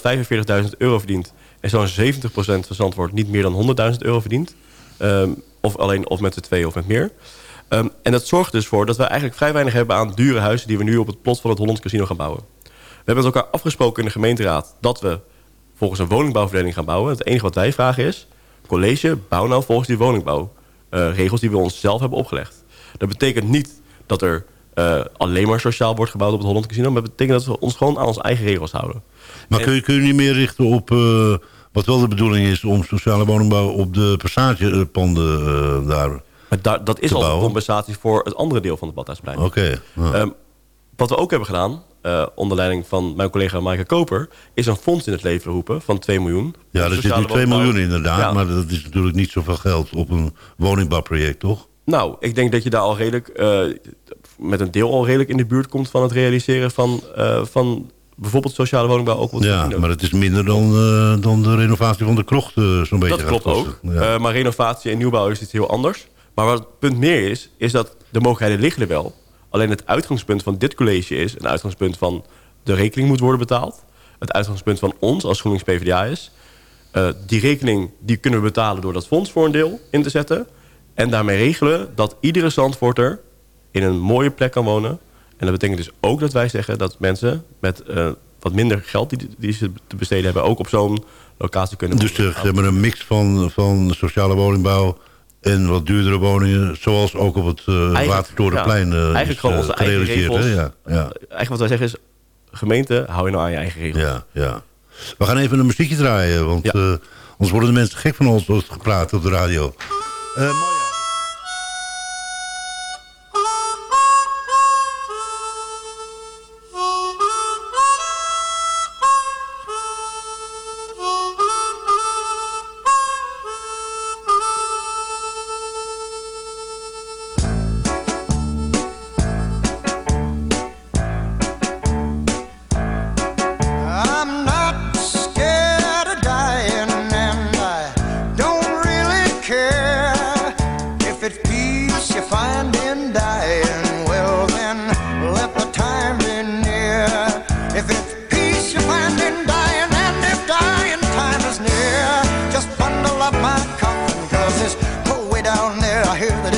45.000 euro verdient. En zo'n 70% van Zandvoort niet meer dan 100.000 euro verdient. Ehm, of alleen of met de twee of met meer. Ehm, en dat zorgt dus voor dat we eigenlijk vrij weinig hebben aan dure huizen... die we nu op het plot van het Hollands Casino gaan bouwen. We hebben met elkaar afgesproken in de gemeenteraad... dat we volgens een woningbouwverdeling gaan bouwen. Het enige wat wij vragen is... college, bouw nou volgens die woningbouwregels... die we onszelf hebben opgelegd. Dat betekent niet dat er eh, alleen maar sociaal wordt gebouwd op het Holland Casino... maar dat betekent dat we ons gewoon aan onze eigen regels houden. Maar En- kun je, kun je niet meer richten op... eh, wat wel de bedoeling is om sociale woningbouw op de passagepanden eh, daar... Maar dat is al compensatie voor het andere deel van het Badhuisplein. Oké. ja. Ehm, wat we ook hebben gedaan, eh, onder leiding van mijn collega Maaike Koper... is een fonds in het leven roepen van 2 miljoen. Ja, er zit nu 2 woningbouw. miljoen inderdaad, Ja. maar dat is natuurlijk niet zoveel geld op een woningbouwproject, toch? Nou, ik denk dat je daar al redelijk... eh, met een deel al redelijk in de buurt komt van het realiseren van... van bijvoorbeeld sociale woningbouw ook wat Ja, maar het is minder dan, eh, dan de renovatie van de krocht eh, zo'n beetje Dat klopt ook. Ja. Eh, maar renovatie en nieuwbouw is iets heel anders. Maar wat het punt meer is, is dat de mogelijkheden liggen er wel. Alleen het uitgangspunt van dit college is... een uitgangspunt van de rekening moet worden betaald. Het uitgangspunt van ons als GroenLinks PvdA is... die rekening die kunnen we betalen door dat fonds voor een deel in te zetten. En daarmee regelen dat iedere Zandvoorter in een mooie plek kan wonen. En dat betekent dus ook dat wij zeggen dat mensen met eh, wat minder geld die, die ze te besteden hebben... ook op zo'n locatie kunnen dus uh, zeg maar een mix van, van sociale woningbouw en wat duurdere woningen... zoals ook op het uh, Watertorenplein uh, Eigenlijk is, gewoon onze eigen regels. Ja, ja. Eigenlijk wat wij zeggen is... gemeente, hou je nou aan je eigen regels. Ja, ja. We gaan even een muziekje draaien, want Ja. uh, anders worden de mensen gek van ons als het gepraat op de radio. Uh,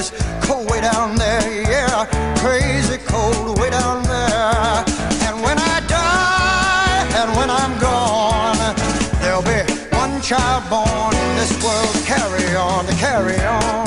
I hear that it's cold way down there, yeah, crazy cold way down there. And when I die, and when I'm gone, there'll be one child born in this world. Carry on, carry on.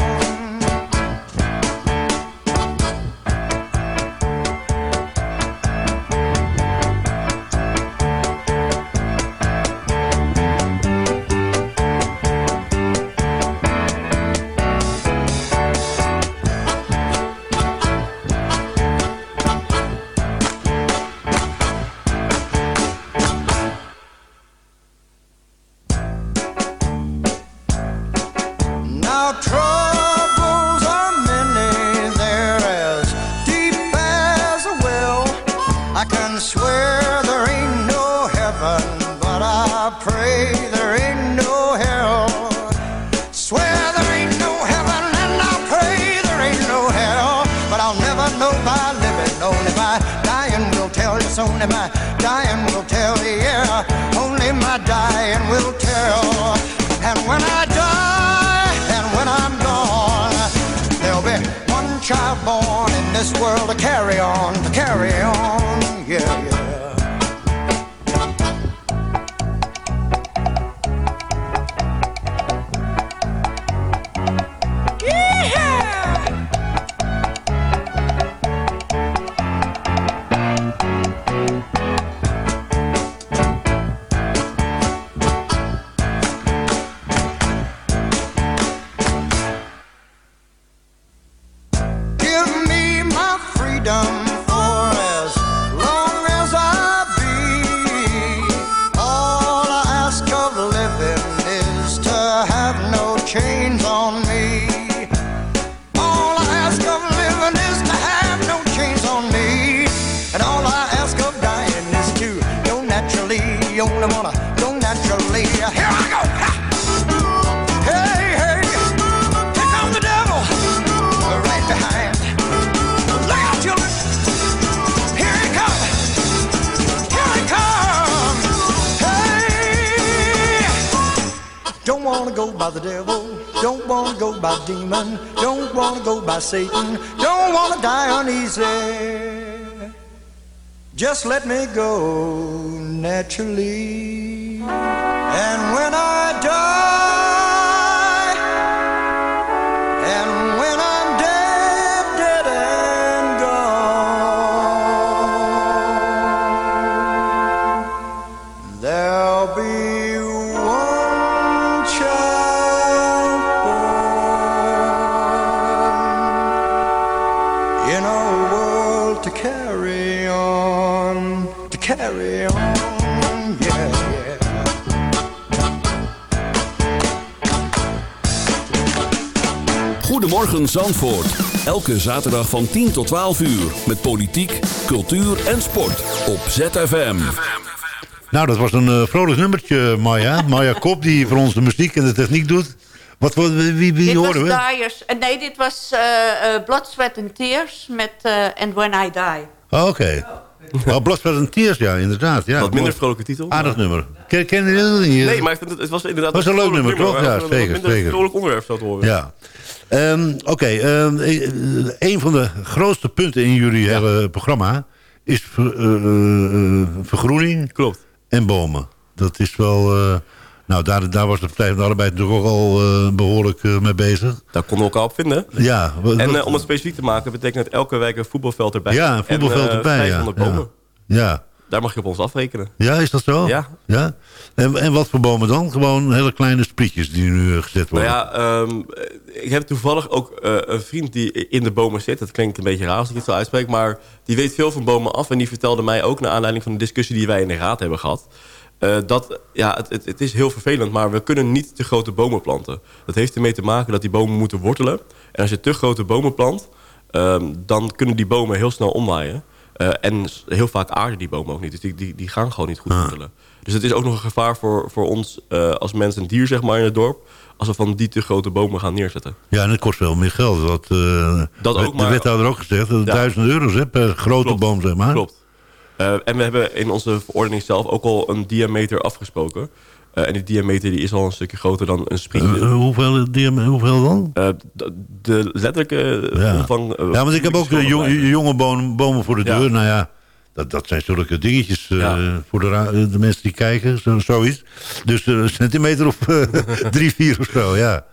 Freedom by the devil. Don't wanna go by demon. Don't wanna go by Satan. Don't wanna die uneasy. Just let me go naturally. And when I die, Goedemorgen Zandvoort. Elke zaterdag van 10 tot 12 uur. Met politiek, cultuur en sport. Op ZFM. Nou, dat was een eh, vrolijk nummertje, Maya. Maya Kop, die voor ons de muziek en de techniek doet. Wat, wat wie, wie, dit hoorden was we? Dyers. eh, nee, dit was eh, eh, Blood, Sweat and Tears met eh, And When I Die. Oh, Oké. Nou, Blood, Sweat and Tears, ja, inderdaad. Ja, Wat minder vrolijke titel. Aardig maar- nummer. Ken, ken je dat niet? Nee, maar ik vind het, het was inderdaad Was een leuk vrolijk nummer, toch? Ja, een zeker, minder zeker. vrolijk onderwerp zo te horen. Ja. Ehm, Oké, ehm, eh, een van de grootste punten in jullie hele programma is ver- eh, eh, eh, vergroening Klopt. en bomen. Dat is wel... eh, nou, daar, daar was de Partij van de Arbeid natuurlijk ook al eh, behoorlijk eh, mee bezig. Daar konden we elkaar op vinden. Ja, wat- En eh, om het specifiek te maken, betekent het elke wijk een voetbalveld erbij. ja, een voetbalveld en, eh, erbij. Ja. 500 bomen. Ja. Daar mag je op ons afrekenen. Ja, is dat zo? Ja. ja? En, en wat voor bomen dan? Gewoon hele kleine sprietjes die nu eh, gezet Nou worden. ja, ehm, eh, ik heb toevallig ook eh, een vriend die in de bomen zit. Dat klinkt een beetje raar als ik het zo uitspreek. Maar die weet veel van bomen af. En die vertelde mij ook, naar aanleiding van de discussie die wij in de raad hebben gehad... eh, dat ja, het, het, het is heel vervelend, maar we kunnen niet te grote bomen planten. Dat heeft ermee te maken dat die bomen moeten wortelen. En als je te grote bomen plant, ehm, dan kunnen die bomen heel snel omwaaien. Eh, en heel vaak aarden die bomen ook niet. Dus die, die, die gaan gewoon niet goed wortelen. Dus het is ook nog een gevaar voor, voor ons eh, als mens en dier zeg maar, in het dorp... als we van die te grote bomen gaan neerzetten. Ja, en het kost wel meer geld. Dat, eh Dat ook, de maar- wethouder ook gezegd. Dat Ja. duizend euro's hè, per grote Klopt, boom, zeg maar. Klopt. En we hebben in onze verordening zelf ook al een diameter afgesproken. Eh, en die diameter die is al een stukje groter dan een spriet. Eh, hoeveel, hoeveel dan? Eh, de letterlijke Ja. omvang... ja, want ik heb ook jong- jonge bomen, bomen voor de Ja. deur. Nou ja, dat, dat zijn zulke dingetjes voor de, mensen die kijken. Zo, zoiets. Dus een centimeter of eh, drie, vier of zo, ja.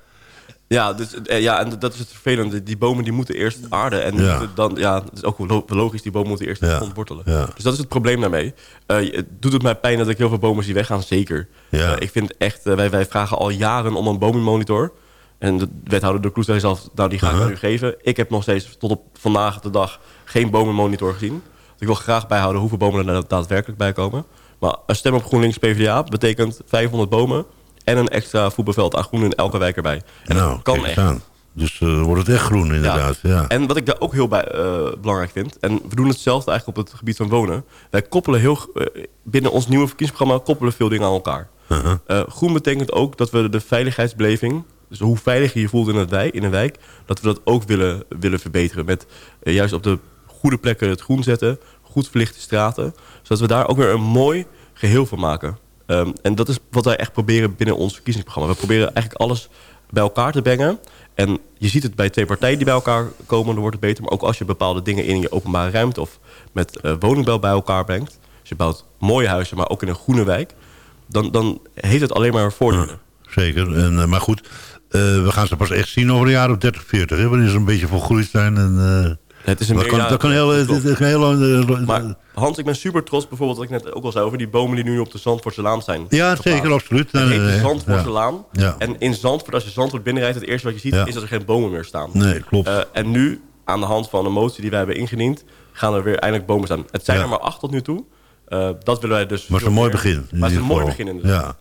Ja, dus, eh, ja, en dat is het vervelende. Die bomen die moeten eerst aarden. En Ja. moeten dan, ja, het is ook logisch, die bomen moeten eerst Ja. grond wortelen. Ja. Dus dat is het probleem daarmee. Eh, het doet het mij pijn dat ik heel veel bomen zie weggaan? Zeker. Ja. Eh, ik vind echt, eh, wij, wij vragen al jaren om een bomenmonitor. En de wethouder de Kloes zei zelf, nou die ga ik Uh-huh. nu geven. Ik heb nog steeds tot op vandaag de dag geen bomenmonitor gezien. Dus ik wil graag bijhouden hoeveel bomen er daadwerkelijk bij komen. Maar een stem op GroenLinks PvdA betekent 500 bomen... en een extra voetbalveld aan groen in elke wijk erbij. En nou, dat kan echt. aan. Dus eh, wordt het echt groen inderdaad. Ja. En wat ik daar ook heel bij, eh, belangrijk vind... en we doen hetzelfde eigenlijk op het gebied van wonen... wij koppelen heel... eh, binnen ons nieuwe verkiezingsprogramma... koppelen veel dingen aan elkaar. Uh-huh. Groen betekent ook dat we de veiligheidsbeleving... dus hoe veilig je je voelt in, het wijk, in een wijk... dat we dat ook willen, willen verbeteren. Met juist op de goede plekken het groen zetten... goed verlichte straten. Zodat we daar ook weer een mooi geheel van maken. Ehm, en dat is wat wij echt proberen binnen ons verkiezingsprogramma. We proberen eigenlijk alles bij elkaar te brengen. En je ziet het bij twee partijen die bij elkaar komen, dan wordt het beter. Maar ook als je bepaalde dingen in je openbare ruimte of met uh, woningbouw bij elkaar brengt. Dus je bouwt mooie huizen, maar ook in een groene wijk. Dan, dan heeft het alleen maar voordelen. zeker. En, uh, maar goed, uh, we gaan ze pas echt zien over een jaar of 30, 40. Hè, wanneer ze een beetje volgroeid zijn. En, het is een dat, kan, dat kan heel... Het, heel maar Hans, ik ben super trots bijvoorbeeld, wat ik net ook al zei... over die bomen die nu op de Zandvoortse Laan zijn. Ja, zeker, absoluut. Het heet de Zandvoortse Laan. Ja. En in Zandvoort, als je Zandvoort binnenrijdt... het eerste wat je ziet, ja. is dat er geen bomen meer staan. Nee, klopt. Uh, en nu, aan de hand van een motie die wij hebben ingediend... gaan er weer eindelijk bomen staan. Het zijn er maar acht tot nu toe. Uh, dat willen wij dus... Maar het is een mooi begin. Maar het is een mooi begin inderdaad. Ja.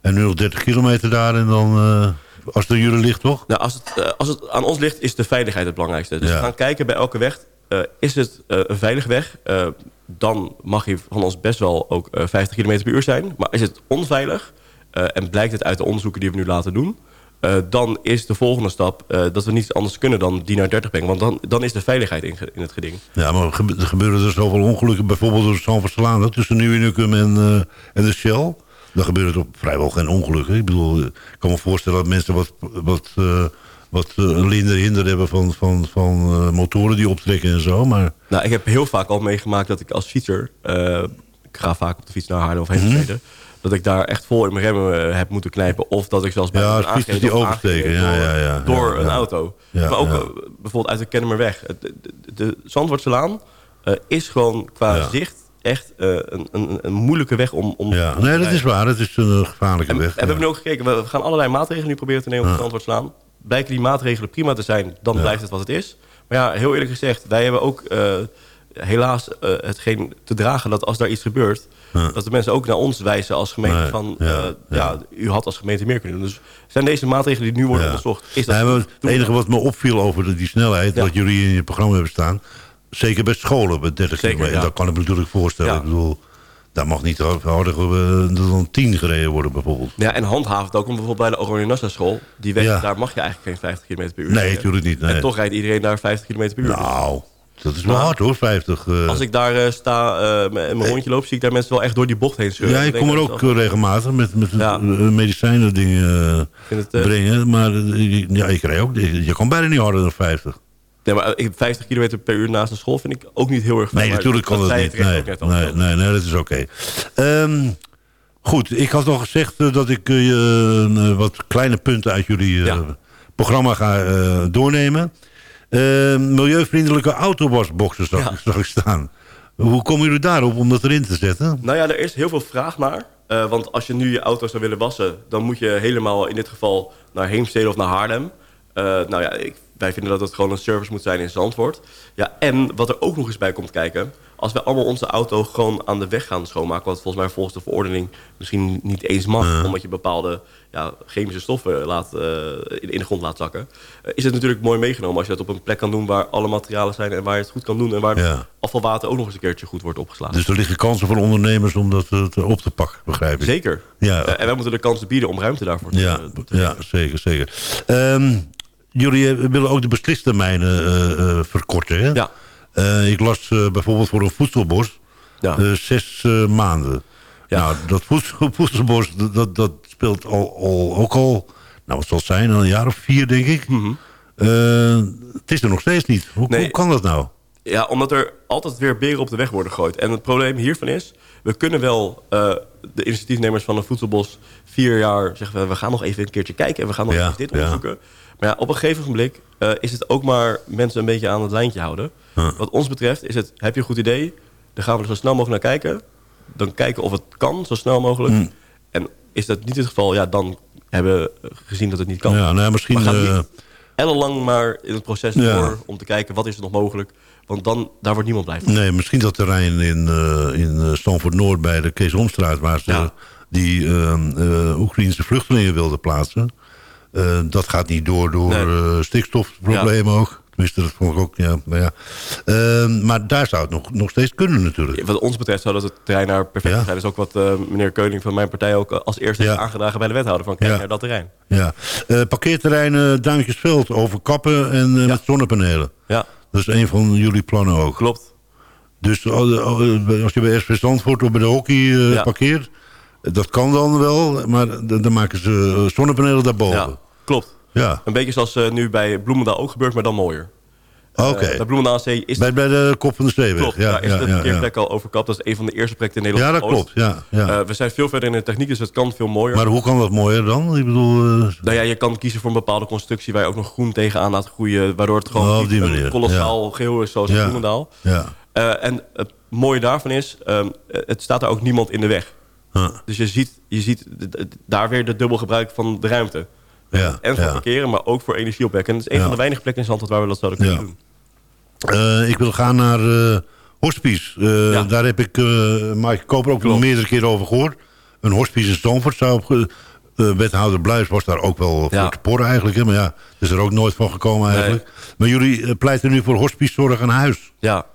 En nu nog 30 kilometer daar en dan... Uh, als het aan jullie ligt, toch? Nou, als het, uh, als het aan ons ligt, is de veiligheid het belangrijkste. Dus we gaan kijken bij elke weg... Uh, is het uh, een veilige weg, dan mag hij van ons best wel ook 50 km per uur zijn. Maar is het onveilig, en blijkt het uit de onderzoeken die we nu laten doen... dan is de volgende stap dat we niets anders kunnen dan die naar 30 brengen. Want dan, dan is de veiligheid in, in het geding. Ja, maar er gebeuren er zoveel ongelukken, bijvoorbeeld door San tussen Nieuwenucum en, en de Shell. Dan gebeuren er vrijwel geen ongelukken. Ik bedoel, ik kan me voorstellen dat mensen wat... wat wat uh, een linder hinder hebben van, van, van uh, motoren die optrekken en zo. Maar... Nou, ik heb heel vaak al meegemaakt dat ik als fietser... Uh, ik ga vaak op de fiets naar Haarlem of Heemstede... Mm -hmm. dat ik daar echt vol in mijn remmen heb moeten knijpen. Of dat ik zelfs bij ja, een fietsers die oversteken ja, door, ja, ja, door ja, een auto. maar ook bijvoorbeeld uit de Kennemerweg. De, de, de Zandvoortselaan is gewoon qua zicht echt uh, een, een, een, moeilijke weg om, om Ja, nee, dat is waar. Het is een gevaarlijke en, weg. En we hebben nu ook gekeken. We gaan allerlei maatregelen nu proberen te nemen op de Zandvoortslaan blijken die maatregelen prima te zijn, dan ja. blijft het wat het is. Maar ja, heel eerlijk gezegd, wij hebben ook uh, helaas uh, hetgeen te dragen dat als daar iets gebeurt... Ja. dat de mensen ook naar ons wijzen als gemeente nee, van... Uh, ja, u had als gemeente meer kunnen doen. Dus zijn deze maatregelen die nu worden onderzocht... Is dat nee, het enige wat me opviel over die snelheid... wat jullie in je programma hebben staan... zeker bij scholen met 30 kilometer, dat kan ik me natuurlijk voorstellen. Ik bedoel, daar mag niet harder dan 10 gereden worden bijvoorbeeld. Ja, en handhaven het ook. Want bijvoorbeeld bij de Oranje Nassau school... die weg, ja. daar mag je eigenlijk geen 50 km per uur Nee, natuurlijk niet. Nee. En toch rijdt iedereen daar 50 km per uur. Nou, dat is wel nou, hard hoor, 50. Uh... Als ik daar uh, sta uh, met mijn rondje loop... zie ik daar mensen wel echt door die bocht heen scheuren. Ja, ik kom er ook regelmatig met, met ja. medicijnen dingen het, brengen. Maar ja, ik rij ook. Je kan bijna niet harder dan 50. Nee, maar 50 km per uur naast de school vind ik ook niet heel erg Nee, natuurlijk kan dat, dat niet. Nee, nee, nee, nee, dat is oké. Okay. Um, goed, ik had al gezegd uh, dat ik uh, wat kleine punten uit jullie uh, ja. programma ga doornemen. Ehm, milieuvriendelijke autowasboxen zag, ja. zag ik staan. Hoe komen jullie daarop om dat erin te zetten? Nou ja, er is heel veel vraag naar. want als je nu je auto zou willen wassen... dan moet je helemaal in dit geval naar Heemstede of naar Haarlem. nou ja, ik wij vinden dat het gewoon een service moet zijn in Zandvoort. Ja, en wat er ook nog eens bij komt kijken... als we allemaal onze auto gewoon aan de weg gaan schoonmaken... wat volgens mij volgens de verordening misschien niet eens mag... Omdat je bepaalde ja, chemische stoffen laat, uh, in de grond laat zakken... Uh, is het natuurlijk mooi meegenomen als je dat op een plek kan doen... waar alle materialen zijn en waar je het goed kan doen... en waar ja. afvalwater ook nog eens een keertje goed wordt opgeslagen. Dus er liggen kansen voor ondernemers om dat op te pakken, begrijp ik? Zeker. Ja. en wij moeten de kansen bieden om ruimte daarvoor te, ja, te Ja, zeker, zeker. Um, jullie willen ook de beslistermijnen uh, uh, verkorten, hè? Ja. Ik las bijvoorbeeld voor een voedselbos ja. zes maanden. Ja. Nou, dat voedsel, voedselbos, dat, dat speelt al, al, ook al, nou wat zal het zijn, een jaar of vier denk ik. Mm -hmm. het is er nog steeds niet. Hoe, nee. hoe kan dat nou? Ja, omdat er altijd weer beren op de weg worden gegooid. En het probleem hiervan is, we kunnen wel uh, de initiatiefnemers van een voedselbos vier jaar zeggen... We, we gaan nog even een keertje kijken en we gaan nog ja, even dit onderzoeken. Ja. Maar ja, op een gegeven moment uh, is het ook maar mensen een beetje aan het lijntje houden. Huh. Wat ons betreft is het, heb je een goed idee? Dan gaan we er zo snel mogelijk naar kijken. Dan kijken of het kan, zo snel mogelijk. Hmm. En is dat niet het geval, ja, dan hebben we gezien dat het niet kan. Ja, nou ja, misschien... Maar uh... ellenlang maar in het proces ja. door om te kijken wat is er nog mogelijk. Want dan, daar wordt niemand blij van. Nee, misschien dat terrein in, uh, in Stamford Noord bij de Kees Omstraat... waar ze ja. die uh, Oekraïnse vluchtelingen wilden plaatsen... Uh, dat gaat niet door door nee. uh, stikstofproblemen ja. ook. Tenminste, dat vond ik ook, ja. Maar, ja. Uh, maar daar zou het nog, nog steeds kunnen natuurlijk. Ja, wat ons betreft zou dat het terrein daar perfect ja. zijn. Dat is ook wat uh, meneer Keuning van mijn partij ook als eerste heeft aangedragen bij de wethouder. Van kijk naar dat terrein. Ja. Uh, parkeerterrein Duinkjesveld over kappen en met zonnepanelen. Ja. Dat is een van jullie plannen ook. Klopt. Dus eh, eh, als je bij SV Zandvoort of bij de hockey eh, parkeert... dat kan dan wel, maar dan maken ze eh, zonnepanelen daarboven. Klopt. Ja. Een beetje zoals eh, nu bij Bloemendaal ook gebeurt, maar dan mooier. Oké. Eh, bij Bloemendaal Zee is Bij, bij de kop van de zeeweg. Klopt, ja, daar is ja, de ja, ja. al overkapt. Dat is een van de eerste projecten in Nederland. Ja, dat klopt. Ja, ja. Eh, we zijn veel verder in de techniek, dus het kan veel mooier. maar hoe kan dat mooier dan? Ik bedoel... Nou ja, je kan kiezen voor een bepaalde constructie waar je ook nog groen tegenaan laat groeien. Waardoor het gewoon Oh, een kolossaal geheel is zoals. Bloemendaal. ja. En het mooie daarvan is, ehm, het staat daar ook niemand in de weg. Huh. Dus je ziet, je ziet daar weer de dubbel gebruik van de ruimte. Ja, En voor ja. parkeren, maar ook voor energieopwekken. En het is een Ja. van de weinige plekken in Zandvoort waar we dat zouden kunnen doen. Eh, ik wil gaan naar eh hospice. Eh. Daar heb ik uh, Mike Koper ook Klopt. meerdere keren over gehoord. Een hospice in Stamford zou op... wethouder Bluis was daar ook wel voor te porren eigenlijk. Hè? Maar ja, is er ook nooit van gekomen eigenlijk. Maar jullie pleiten nu voor hospicezorg aan huis. Ja,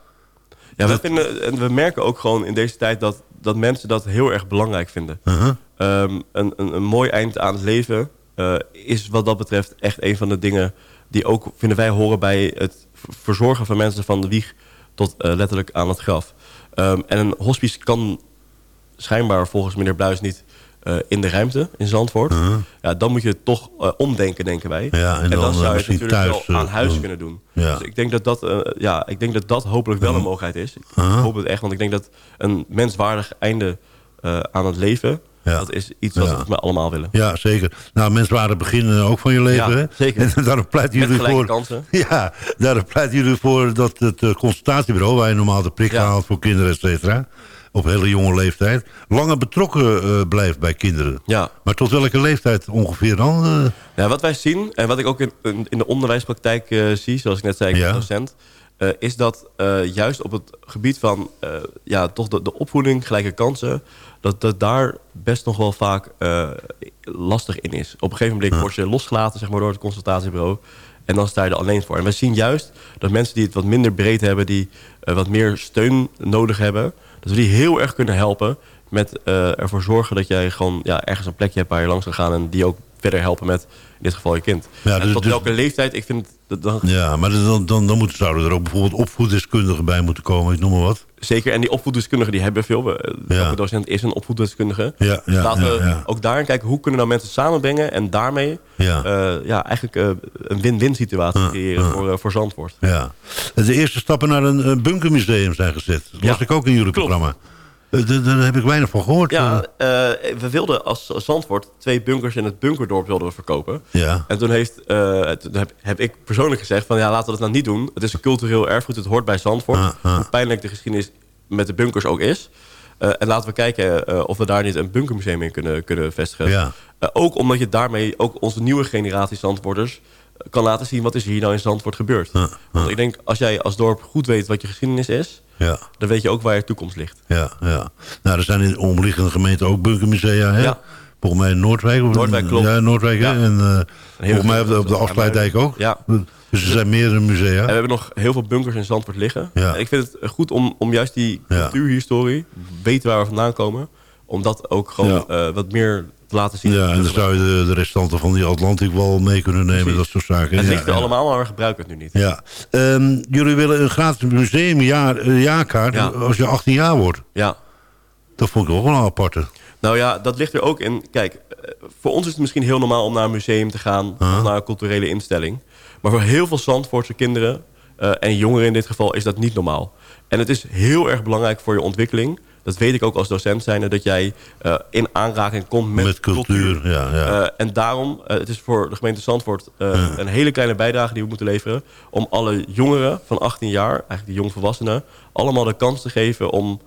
ja we, vinden, en we merken ook gewoon in deze tijd dat, dat mensen dat heel erg belangrijk vinden. Uh-huh. Ehm, een, een, een mooi eind aan het leven eh, is wat dat betreft echt een van de dingen die ook, vinden wij, horen bij het verzorgen van mensen van de wieg tot eh, letterlijk aan het graf. Ehm, en een hospice kan schijnbaar volgens meneer Bluis niet eh, in de ruimte in Zandvoort. Ja, dan moet je het toch omdenken, denken wij. Ja, en dan, dan zou je het natuurlijk thuis, wel aan huis kunnen doen. Ja. Dus ik denk dat dat, ja, ik denk dat dat hopelijk wel een mogelijkheid is. Ik hoop het echt, want ik denk dat een menswaardig einde aan het leven... Ja. dat is iets wat Ja. we allemaal willen. Ja, zeker. Nou, menswaardig begin eh, ook van je leven. Ja, hè? zeker. En daarom pleiten jullie voor... kansen. Ja, daarom pleiten jullie voor dat het eh, consultatiebureau... waar je normaal de prik haalt voor kinderen, et cetera... op hele jonge leeftijd... langer betrokken eh, blijft bij kinderen. Ja. Maar tot welke leeftijd ongeveer dan? eh? Ja, wat wij zien, en wat ik ook in, in de onderwijspraktijk zie... zoals ik net zei, ik ben Ja. docent... eh, is dat eh, juist op het gebied van eh, ja, toch de, de opvoeding, gelijke kansen... dat, dat daar best nog wel vaak lastig in is. Op een gegeven moment word je losgelaten zeg maar, door het consultatiebureau... en dan sta je er alleen voor. En wij zien juist dat mensen die het wat minder breed hebben... die wat meer steun nodig hebben... dat we die heel erg kunnen helpen met ervoor zorgen dat jij gewoon ja, ergens een plekje hebt waar je langs kan gaan... en die ook verder helpen met, in dit geval, je kind. Ja, en dus- tot dus- welke leeftijd, ik vind dat dan Ja, maar dan, dan, dan moeten, zouden er ook bijvoorbeeld opvoeddeskundigen bij moeten komen. Ik noem maar wat. zeker. En die opvoeddeskundigen, die hebben veel. Ja. Elke docent is een opvoeddeskundige. Ja, Dus ja, laten ja, we ook daarin kijken, hoe kunnen we nou mensen samenbrengen... en daarmee Ja. eh, ja, eigenlijk eh, een win-win situatie creëren voor, eh, voor Zandvoort. Ja. De eerste stappen naar een bunkermuseum zijn gezet. Dat las ik ook in jullie klopt. programma. Eh, Daar heb ik weinig van gehoord. Ja, Eh, eh, we wilden als Zandvoort twee bunkers in het bunkerdorp wilden we verkopen. ja. En toen, heeft, toen heb, heb ik persoonlijk gezegd van ja, laten we dat nou niet doen. Het is een cultureel erfgoed, het hoort bij Zandvoort. Ah, ah. Hoe pijnlijk de geschiedenis met de bunkers ook is. En laten we kijken of we daar niet een bunkermuseum in kunnen, kunnen vestigen. Ja. Ook omdat je daarmee ook onze nieuwe generatie Zandvoorters kan laten zien wat is hier nou in Zandvoort gebeurd. Ah, Want ik denk, als jij als dorp goed weet wat je geschiedenis is... Ja, dan weet je ook waar je toekomst ligt. ja, ja. Nou, er zijn in omliggende gemeenten ook bunkermusea, hè? Ja. Volgens mij in Noordwijk. of- Noordwijk, klopt. Ja, Noordwijk? Ja. En eh, volgens mij op de, op de Afsluitdijk ook. Ja. Dus er zijn meerdere musea. En we hebben nog heel veel bunkers in Zandvoort liggen. Ja. En ik vind het goed om, om juist die cultuurhistorie, weten waar we vandaan komen, om dat ook gewoon eh, wat meer te laten zien. Ja, en dan zou je de, de restanten van die Atlantic wel mee kunnen nemen, Precies. dat soort zaken. Het ja, ligt er ja. allemaal, maar we gebruiken het nu niet. Ja. Ehm, jullie willen een gratis museumjaar, eh, jaarkaart Ja. als je 18 jaar wordt. Ja. Dat vond ik ook wel een aparte. Nou ja, dat ligt er ook in. Kijk, eh, voor ons is het misschien heel normaal om naar een museum te gaan... Of naar een culturele instelling. Maar voor heel veel Zandvoortse kinderen... eh, en jongeren in dit geval, is dat niet normaal. En het is heel erg belangrijk voor je ontwikkeling... dat weet ik ook als docent zijnde... dat jij eh, in aanraking komt met, Met cultuur, ja, ja. Eh, en daarom, eh, het is voor de gemeente Zandvoort... een hele kleine bijdrage die we moeten leveren... om alle jongeren van 18 jaar, eigenlijk de jongvolwassenen... allemaal de kans te geven om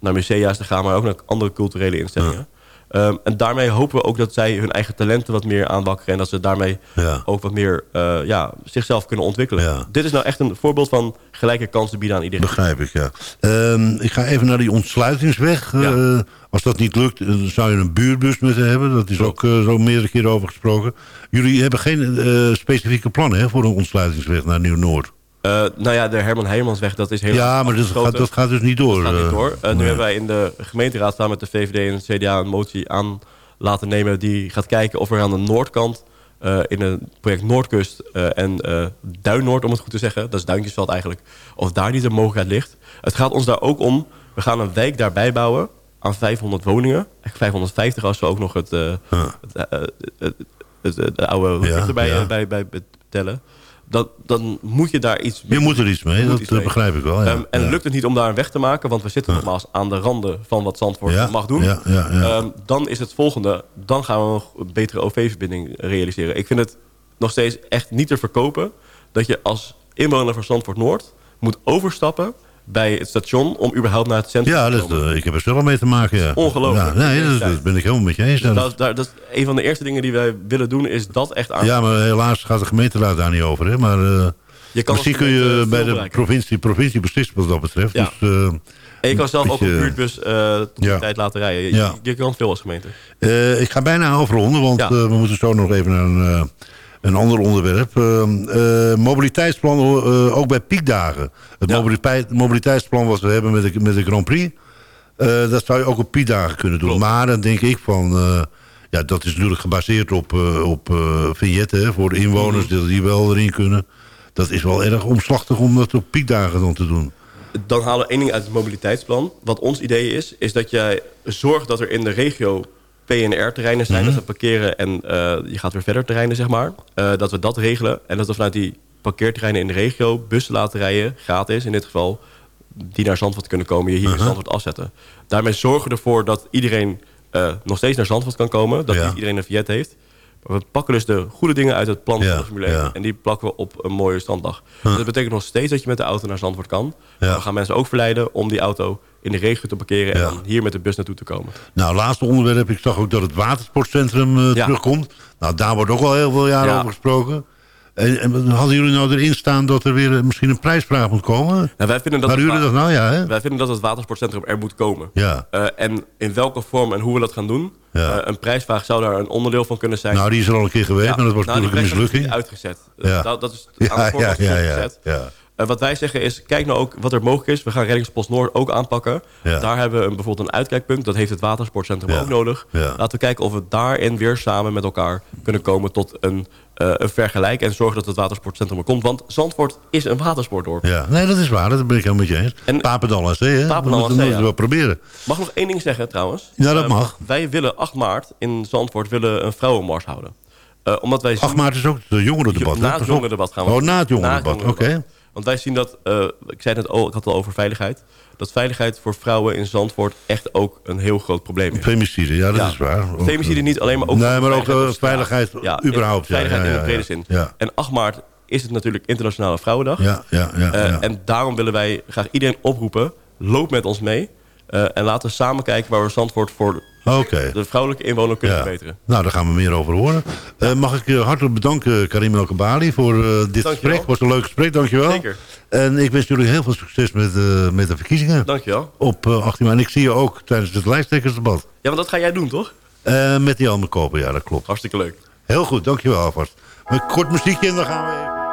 naar musea's te gaan... maar ook naar andere culturele instellingen. Ehm, en daarmee hopen we ook dat zij hun eigen talenten wat meer aanwakkeren... en dat ze daarmee Ja. ook wat meer eh, ja, zichzelf kunnen ontwikkelen. Ja. Dit is nou echt een voorbeeld van gelijke kansen bieden aan iedereen. Begrijp ik, ja. Ehm, ik ga even naar die ontsluitingsweg. Ja. Eh, als dat niet lukt, dan zou je een buurbus moeten hebben. Dat is ook eh, zo meerdere keren over gesproken. Jullie hebben geen specifieke plannen hè, voor een ontsluitingsweg naar Nieuw-Noord. Eh, nou ja, de Herman Heijmansweg, dat is helemaal Ja, maar dat gaat, dat gaat dus niet door. Dat gaat niet eh. door. Eh, nu hebben wij in de gemeenteraad samen met de VVD en het CDA een motie aan laten nemen... die gaat kijken of er aan de noordkant in een project Noordkust en Noord, om het goed te zeggen. Dat is Duintjesveld eigenlijk. Of daar niet de mogelijkheid ligt. Het gaat ons daar ook om. We gaan een wijk daarbij bouwen aan 500 woningen. Echt 550 als we ook nog het, eh, het, het, het, het- de oude Ja, erbij ja. eh, bij, bij tellen. Dat, dan moet je daar iets Je moet er iets mee, dat iets eh, mee. begrijp ik wel. Ja. Ehm, en ja. lukt het niet om daar een weg te maken, want we zitten nogmaals aan de randen van wat Zandvoort mag doen. Ehm, dan is het volgende, dan gaan we nog een betere OV-verbinding realiseren. Ik vind het nog steeds echt niet te verkopen dat je als inwoner van Zandvoort Noord moet overstappen bij het station om überhaupt naar het centrum Ja, te dat, komen. eh, ik heb er zelf mee te maken. Ja. Ongelooflijk. Ja, nee, dat, dat ben ik helemaal met je eens. Ja, dat, dat is een van de eerste dingen die wij willen doen, is dat echt aan. Ja, maar helaas gaat de gemeenteraad daar niet over. Hè? Maar eh, Je kan misschien kun je gemeente bij de bereiken. provincie, provincie beslissen wat dat betreft. Ja. Dus, eh, En je kan zelf ook een buurtbus eh tot die Ja. tijd laten rijden. Je, Ja. je kan veel als gemeente. eh, ik ga bijna afronden, want Ja. eh, we moeten zo nog even naar een, eh, een ander onderwerp. Eh, mobiliteitsplan, eh, ook bij piekdagen. Het Ja. mobiliteit, mobiliteitsplan wat we hebben met de, met de Grand Prix... eh, dat zou je ook op piekdagen kunnen doen. Klopt. Maar dan denk ik van... ja, dat is natuurlijk gebaseerd op, op vignetten hè, voor de inwoners... Mhm. dat die wel erin kunnen. Dat is wel erg omslachtig om dat op piekdagen dan te doen. Dan halen we één ding uit het mobiliteitsplan. Wat ons idee is, is dat jij zorgt dat er in de regio PNR-terreinen zijn. Mhm. Dat we parkeren en eh, je gaat weer verder terreinen, zeg maar. Eh, dat we dat regelen. En dat we vanuit die parkeerterreinen in de regio bussen laten rijden, gratis in dit geval, die naar Zandvoort kunnen komen, je hier in Zandvoort afzetten. Daarmee zorgen we ervoor dat iedereen eh, nog steeds naar Zandvoort kan komen. Dat Ja. niet iedereen een vignet heeft. Maar we pakken dus de goede dingen uit het plan Ja, van de Formule 1. ja. En die plakken we op een mooie standdag. Dus dat betekent nog steeds dat je met de auto naar Zandvoort kan. Ja. Maar we gaan mensen ook verleiden om die auto in de regio te parkeren... en dan hier met de bus naartoe te komen. Nou, laatste onderwerp. Ik zag ook dat het watersportcentrum eh, terugkomt. Nou, daar wordt ook al heel veel jaren Ja. over gesproken. En, en hadden jullie nou erin staan dat er weer eh, misschien een prijsvraag moet komen? Nou, wij vinden dat jullie wa- dat nou? Ja, hè? Wij vinden dat het watersportcentrum er moet komen. Ja. Eh, en in welke vorm en hoe we dat gaan doen... Ja. eh, een prijsvraag zou daar een onderdeel van kunnen zijn. Nou, die is er al een keer geweest, maar dat was nou, natuurlijk een mislukking. uitgezet. Ja. Dat, dat is Ja, aan de voorkant ja, ja, ja, ja. Eh, wat wij zeggen is, kijk nou ook wat er mogelijk is. We gaan Reddingspost Noord ook aanpakken. Ja. Daar hebben we een, bijvoorbeeld een uitkijkpunt. Dat heeft het watersportcentrum Ja. ook nodig. Ja. Laten we kijken of we daarin weer samen met elkaar kunnen komen tot een, eh, een vergelijk. En zorgen dat het watersportcentrum er komt. Want Zandvoort is een watersportdorp. Ja, nee, dat is waar. Dat ben ik helemaal met je eens. En- Papendal hè? Papendal moeten we wel proberen. Mag ik nog één ding zeggen trouwens? Ja, dat Eh, mag. Wij willen 8 maart in Zandvoort willen een vrouwenmars houden. Eh, omdat wij zien- 8 maart is ook het jongerendebat. Na het jongerendebat gaan we. Oh, na het jongerendebat, oké. Want wij zien dat, eh, ik zei het al, ik had het al over veiligheid. Dat veiligheid voor vrouwen in Zandvoort echt ook een heel groot probleem is. Femicide, ja, dat Ja. is waar. Femicide niet alleen, maar ook... Nee, maar ook veiligheid eh, veiligheid Ja, überhaupt. ja, Veiligheid ja, in de brede zin. En 8 maart is het natuurlijk Internationale Vrouwendag. ja, ja. ja, Eh, ja. En daarom willen wij graag iedereen oproepen. Loop met ons mee. En laten we samen kijken waar we Zandvoort voor Oké. de vrouwelijke inwoner kunnen Ja. verbeteren. Nou, daar gaan we meer over horen. Eh, mag ik je hartelijk bedanken, Karim El Kabali, voor eh, dit gesprek. Het was een leuk gesprek, dankjewel. Zeker. En ik wens jullie heel veel succes met, eh, met de verkiezingen Dankjewel. op eh, 18 maart. En ik zie je ook tijdens het lijsttrekkersdebat. Ja, want dat ga jij doen, toch? Eh, met die andere kopen, ja, dat klopt. Hartstikke leuk. Heel goed, dankjewel alvast. Een kort muziekje en dan gaan we even...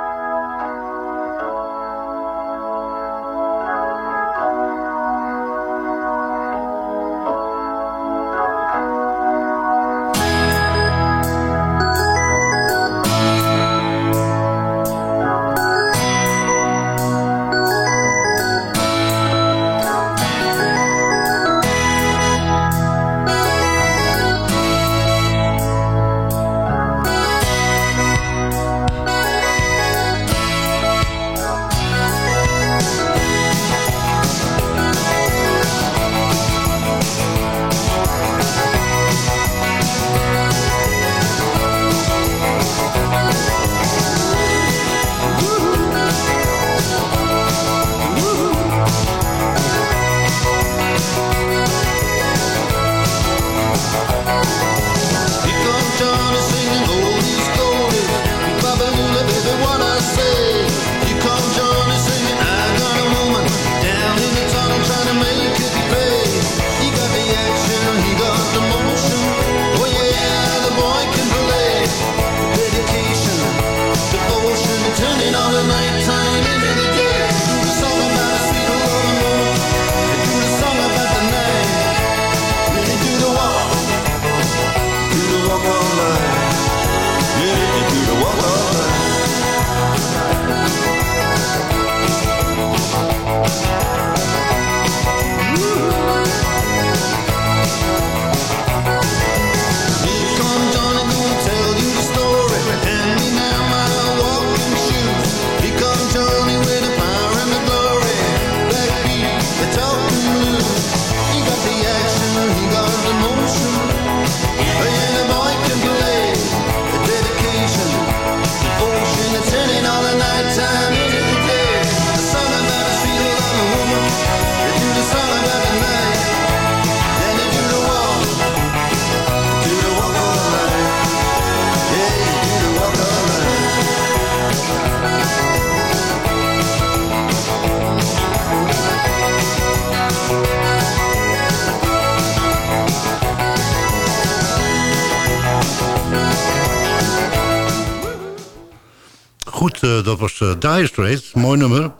Dire Straits. Mooi nummer.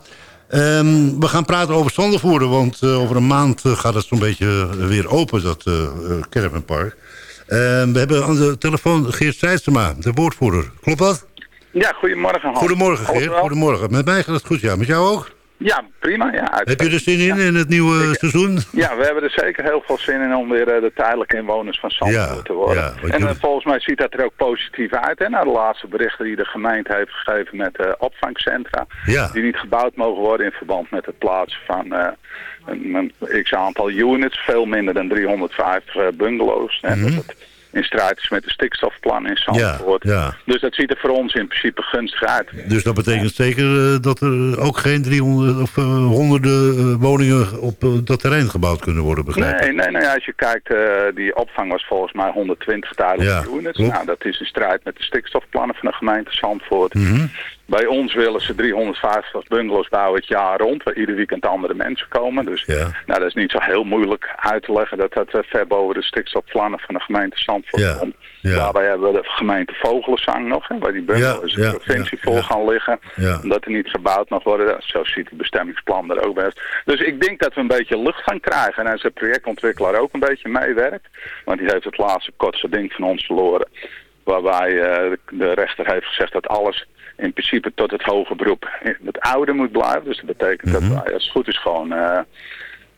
Ehm, we gaan praten over Zandervoerder, want eh, over een maand gaat het zo'n beetje weer open, dat caravanpark. Ehm, we hebben aan de telefoon Geert Seidsema, de woordvoerder. Klopt dat? Ja, goedemorgen Hans. Goedemorgen Geert, goedemorgen. Met mij gaat het goed, ja. Met jou ook? Ja, prima. Ja, Heb je er zin in, in het nieuwe seizoen? Ja, we hebben er zeker heel veel zin in om weer de tijdelijke inwoners van Zandvoort te worden. Ja, en uh, volgens mij ziet dat er ook positief uit. Hè, na de laatste berichten die de gemeente heeft gegeven met uh, opvangcentra. Ja. Die niet gebouwd mogen worden in verband met het plaatsen van uh, een, een x-aantal units. Veel minder dan 350 bungalows. Hè, Mhm. dat het in strijd is met de stikstofplan in Zandvoort. Ja, ja. Dus dat ziet er voor ons in principe gunstig uit. Dus dat betekent zeker uh, dat er ook geen 300 of uh, honderden uh, woningen op dat terrein gebouwd kunnen worden, begrijp Nee, nee, nee, als je kijkt, die opvang was volgens mij 120 tijdelijke Ja, units. klopt. Nou, dat is in strijd met de stikstofplannen van de gemeente Zandvoort. Mhm. Bij ons willen ze 350 bungalows bouwen het jaar rond, waar ieder weekend andere mensen komen. Dus Ja. nou, dat is niet zo heel moeilijk uit te leggen dat dat eh, ver boven de stikstofplannen van de gemeente Zandvoort Ja. komt. Ja. Daarbij hebben we de gemeente Vogelenzang nog, hè, waar die bungalows de provincie vol gaan liggen. Omdat er niet gebouwd mag worden. Zo ziet het bestemmingsplan er ook best. Dus ik denk dat we een beetje lucht gaan krijgen. En als de projectontwikkelaar ook een beetje meewerkt. Want die heeft het laatste kortste ding van ons verloren. Waarbij eh, de, rechter heeft gezegd dat alles in principe tot het hoge beroep in het oude moet blijven. Dus dat betekent Mhm. dat wij als het goed is gewoon eh,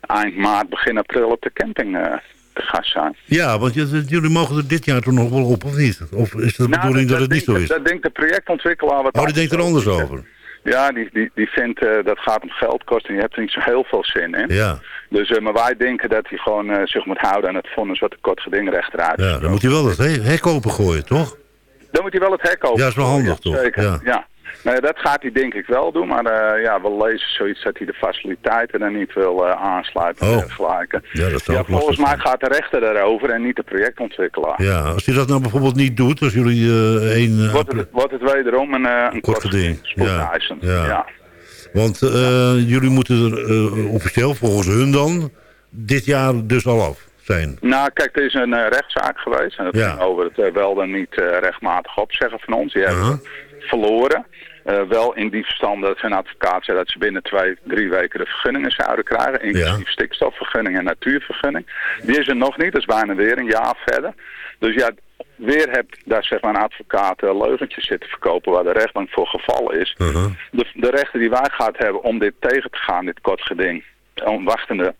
eind maart, begin april op de camping eh, te gast zijn. Ja, want jullie mogen er dit jaar toch nog wel op, of niet? Of is het de Nou, bedoeling dat, het niet zo is? Dat denkt de projectontwikkelaar wat Oh, die denkt er anders over. Ja, die, die, die vindt eh, dat gaat om geld kosten en je hebt er niet zo heel veel zin in. Ja, Dus, eh, maar wij denken dat hij gewoon eh, zich moet houden aan het vonnis wat de kort geding rechteruit. ja dan moet hij wel het he- hek opengooien, toch? Dan moet hij wel het hek open. Ja, is wel handig, toch? Zeker, Ja. ja. Nou ja, dat gaat hij denk ik wel doen, maar eh, ja, we lezen zoiets dat hij de faciliteiten er niet wil eh, aansluiten en Oh. dergelijke. Ja, dat Ja, volgens mij gaat de rechter daarover en niet de projectontwikkelaar. Ja, als hij dat nou bijvoorbeeld niet doet, als jullie eh één... Wordt, het, wordt het wederom een, een Kort geding. Ja. ja. Want eh, jullie moeten er eh, officieel, volgens hun dan, dit jaar dus al af zijn. Nou, kijk, er is een eh, rechtszaak geweest. En dat Ja. ging over het eh, wel dan niet rechtmatig opzeggen van ons. Die hebben verloren. Wel in die verstand dat zijn advocaat zei dat ze binnen twee, drie weken de vergunningen zouden krijgen. Inclusief stikstofvergunning en natuurvergunning. Die is er nog niet, dat is bijna weer een jaar verder. Dus ja, weer heb daar zeg maar een advocaat eh, leugentjes zitten verkopen waar de rechtbank voor gevallen is. Uh-huh. De, de rechter die wij gaat hebben om dit tegen te gaan, dit kort geding, om wachtende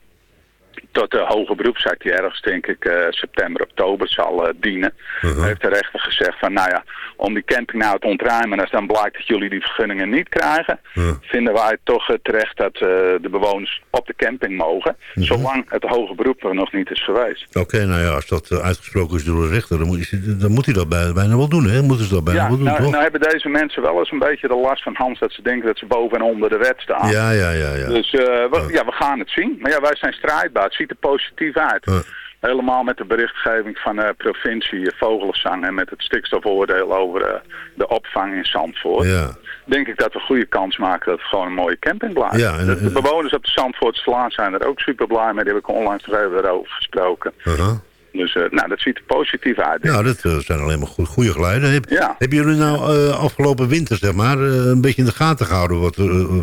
tot de hoge beroepszaak die ergens denk ik eh, september, oktober zal eh, dienen, Uh-huh. heeft de rechter gezegd van nou ja, om die camping nou te ontruimen en als dan blijkt dat jullie die vergunningen niet krijgen, Ja. vinden wij toch terecht dat eh, de bewoners op de camping mogen, Mhm. zolang het hoge beroep er nog niet is geweest. Oké, nou ja, als dat uitgesproken is door de rechter, dan moet, dan moet hij dat bij- bijna wel doen, hè? Moeten ze dat bijna Ja, wel doen, nou, toch? nou hebben deze mensen wel eens een beetje de last van Hans dat ze denken dat ze boven en onder de wet staan. ja, ja, ja, ja. Dus we, ja, we gaan het zien. Maar ja, wij zijn strijdbaar. Het ziet er positief uit. Ja. Helemaal met de berichtgeving van de provincie eh, Vogelenzang en met het stikstofoordeel over eh, de opvang in Zandvoort. Ja. Denk ik dat we goede kans maken dat het gewoon een mooie camping blijft. Ja, en- de, de bewoners op de Zandvoortslaan zijn er ook super blij mee. Die heb ik onlangs nog even erover gesproken. Uh-huh. Dus eh, nou, dat ziet er positief uit. Ja, dat zijn alleen maar goed, goede geluiden. Heb, Ja. Hebben jullie nou afgelopen winter, zeg maar, een beetje in de gaten gehouden wat,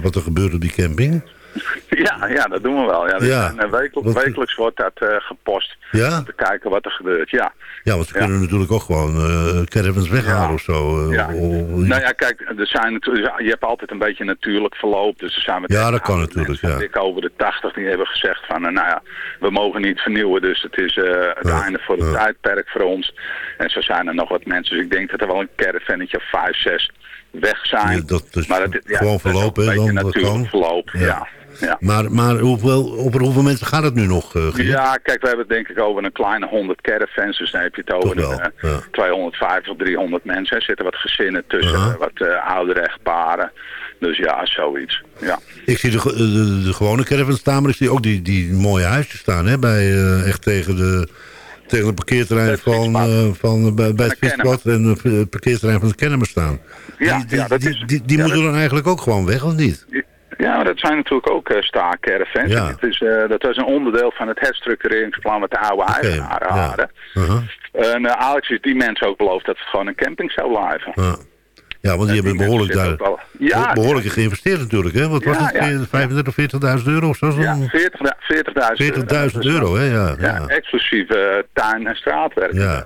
wat er gebeurt op die camping? Ja, ja, dat doen we wel. Ja, Ja. zijn, eh, wekelijk- wekelijks wordt dat eh, gepost. Ja? Om te kijken wat er gebeurt, ja. Ja, want ze Ja. kunnen natuurlijk ook gewoon eh caravans weghalen Ja. of zo. Ja. of- Nou ja, kijk, er zijn natuurlijk, je hebt altijd een beetje natuurlijk verloop. Dus er zijn met Ja, dat kan natuurlijk, ja. Dik over de 80 die hebben gezegd van, nou ja, we mogen niet vernieuwen. Dus het is het einde voor het tijdperk voor ons. En zo zijn er nog wat mensen. Dus ik denk dat er wel een caravannetje of 5, 6 weg zijn. Ja, dat is maar het, ja, gewoon dat is ook verloop, hè, dan natuurlijk verloop, Ja. ja. ja. Maar, maar hoeveel, over hoeveel mensen gaat het nu nog, eh? Ja, kijk, we hebben het denk ik over een kleine 100 caravans. Dus dan heb je het over de, ja. 250, 300 mensen. Er zitten wat gezinnen tussen, wat eh oudere echtparen. Dus ja, zoiets. Ja. Ik zie de, de, de gewone caravan staan, maar ik zie ook die, die mooie huisjes staan, hè, bij, eh, echt tegen de, tegen het parkeerterrein Het van, eh, van, eh, bij, bij het de fietspad en het eh, parkeerterrein van het Kennemer staan. Ja, die die, ja, dat is- die, die ja, moeten dat- dan eigenlijk ook gewoon weg, of niet? Ja, maar dat zijn natuurlijk ook uh, staakcaravans. Ja. Het is, dat was een onderdeel van het herstructureringsplan wat de oude eigenaren ja. hadden. Uh-huh. En Alex is die mensen ook beloofd dat het gewoon een camping zou blijven. Ja. Want die hebben behoorlijk, daar, Ja, behoorlijk geïnvesteerd natuurlijk. Hè? Wat was Ja, het? ja. 35 of 40.000 euro of zo? Ja, 40 40.000 40.000 euro, hè? Ja, Ja, exclusief eh, tuin- en straatwerk. Ja,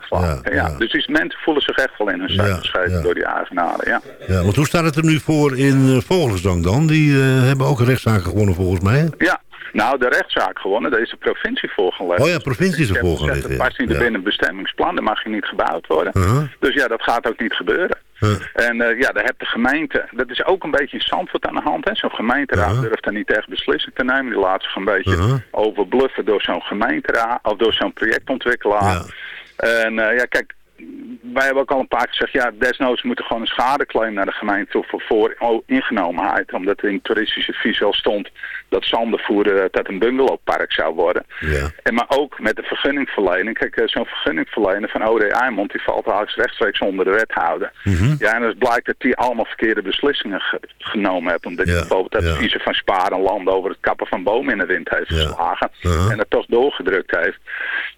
ja. Dus die mensen voelen zich echt wel in hun zak ja. door die eigenaren. Ja. Ja, want hoe staat het er nu voor in uh, dan? Die eh, hebben ook rechtszaken gewonnen volgens mij. ja, nou de rechtszaak gewonnen, daar is de provincie voor gelegd. Oh ja, provincie is ervoor gelegd, Dat past niet Ja. binnen het bestemmingsplan, daar mag je niet gebouwd worden. Uh-huh. Dus ja, dat gaat ook niet gebeuren. Uh, En eh, ja, daar heeft de gemeente, dat is ook een beetje in Zandvoort aan de hand. hè. Zo'n gemeenteraad Uh-huh. durft daar niet echt beslissing te nemen. Die laat zich een beetje Uh-huh. overbluffen door zo'n gemeenteraad of door zo'n projectontwikkelaar. Ja. En eh, ja, kijk, wij hebben ook al een paar keer gezegd, ja, desnoods moet er gewoon een schadeclaim naar de gemeente toe voor, voor ingenomenheid. Omdat er in het toeristische vies al stond dat Zandervoer eh, dat een bungalowpark zou worden. ja. En maar ook met de vergunningverlening. Kijk, eh, zo'n vergunningverlener van OD Eimond, die valt eigenlijk rechtstreeks onder de wethouder. Mhm. Ja, en het blijkt dat die allemaal verkeerde beslissingen ge- genomen heeft. Omdat Ja, bijvoorbeeld het ja. van Spaar en Land over het kappen van bomen in de wind heeft geslagen. Uh-huh. En dat toch doorgedrukt heeft.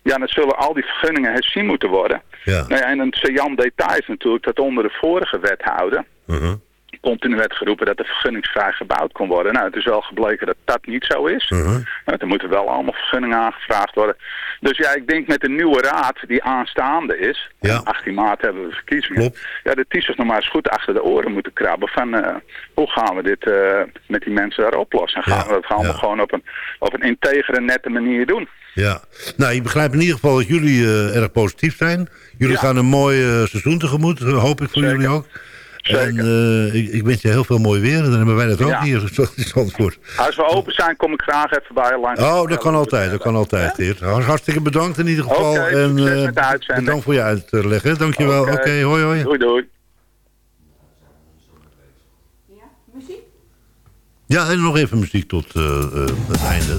Ja, dan zullen al die vergunningen herzien moeten worden. Ja. Nou en een saillant detail is natuurlijk dat onder de vorige wethouder Uh-huh. Continu werd geroepen dat er vergunningsvrij gebouwd kon worden. Nou, het is wel gebleken dat dat niet zo is. Nou, er moeten wel allemaal vergunningen aangevraagd worden. Dus ja, ik denk met de nieuwe raad die aanstaande is... Ja. 18 maart hebben we verkiezingen. Klopt. Ja, de kiezers nog maar eens goed achter de oren moeten krabben... van eh, hoe gaan we dit eh, met die mensen daar oplossen? En gaan Ja, we dat allemaal ja. gewoon op een, op een integere, nette manier doen? Ja, nou, ik begrijp in ieder geval dat jullie eh, erg positief zijn. Jullie gaan een mooi seizoen tegemoet, hoop ik voor Zeker. jullie ook. En eh, ik, ik wens je heel veel mooi weer. En dan hebben wij dat ook Ja. hier in Zandvoort. Als we open zijn, kom ik graag even bij je langs. Oh, dat kan altijd, dat kan altijd, Geert. Hartstikke bedankt in ieder geval. En eh, uitzending. bedankt voor je uitleg. hè. Dankjewel. Oké, Oké. hoi hoi. Doei, doei. Ja, en nog even muziek tot eh, het einde.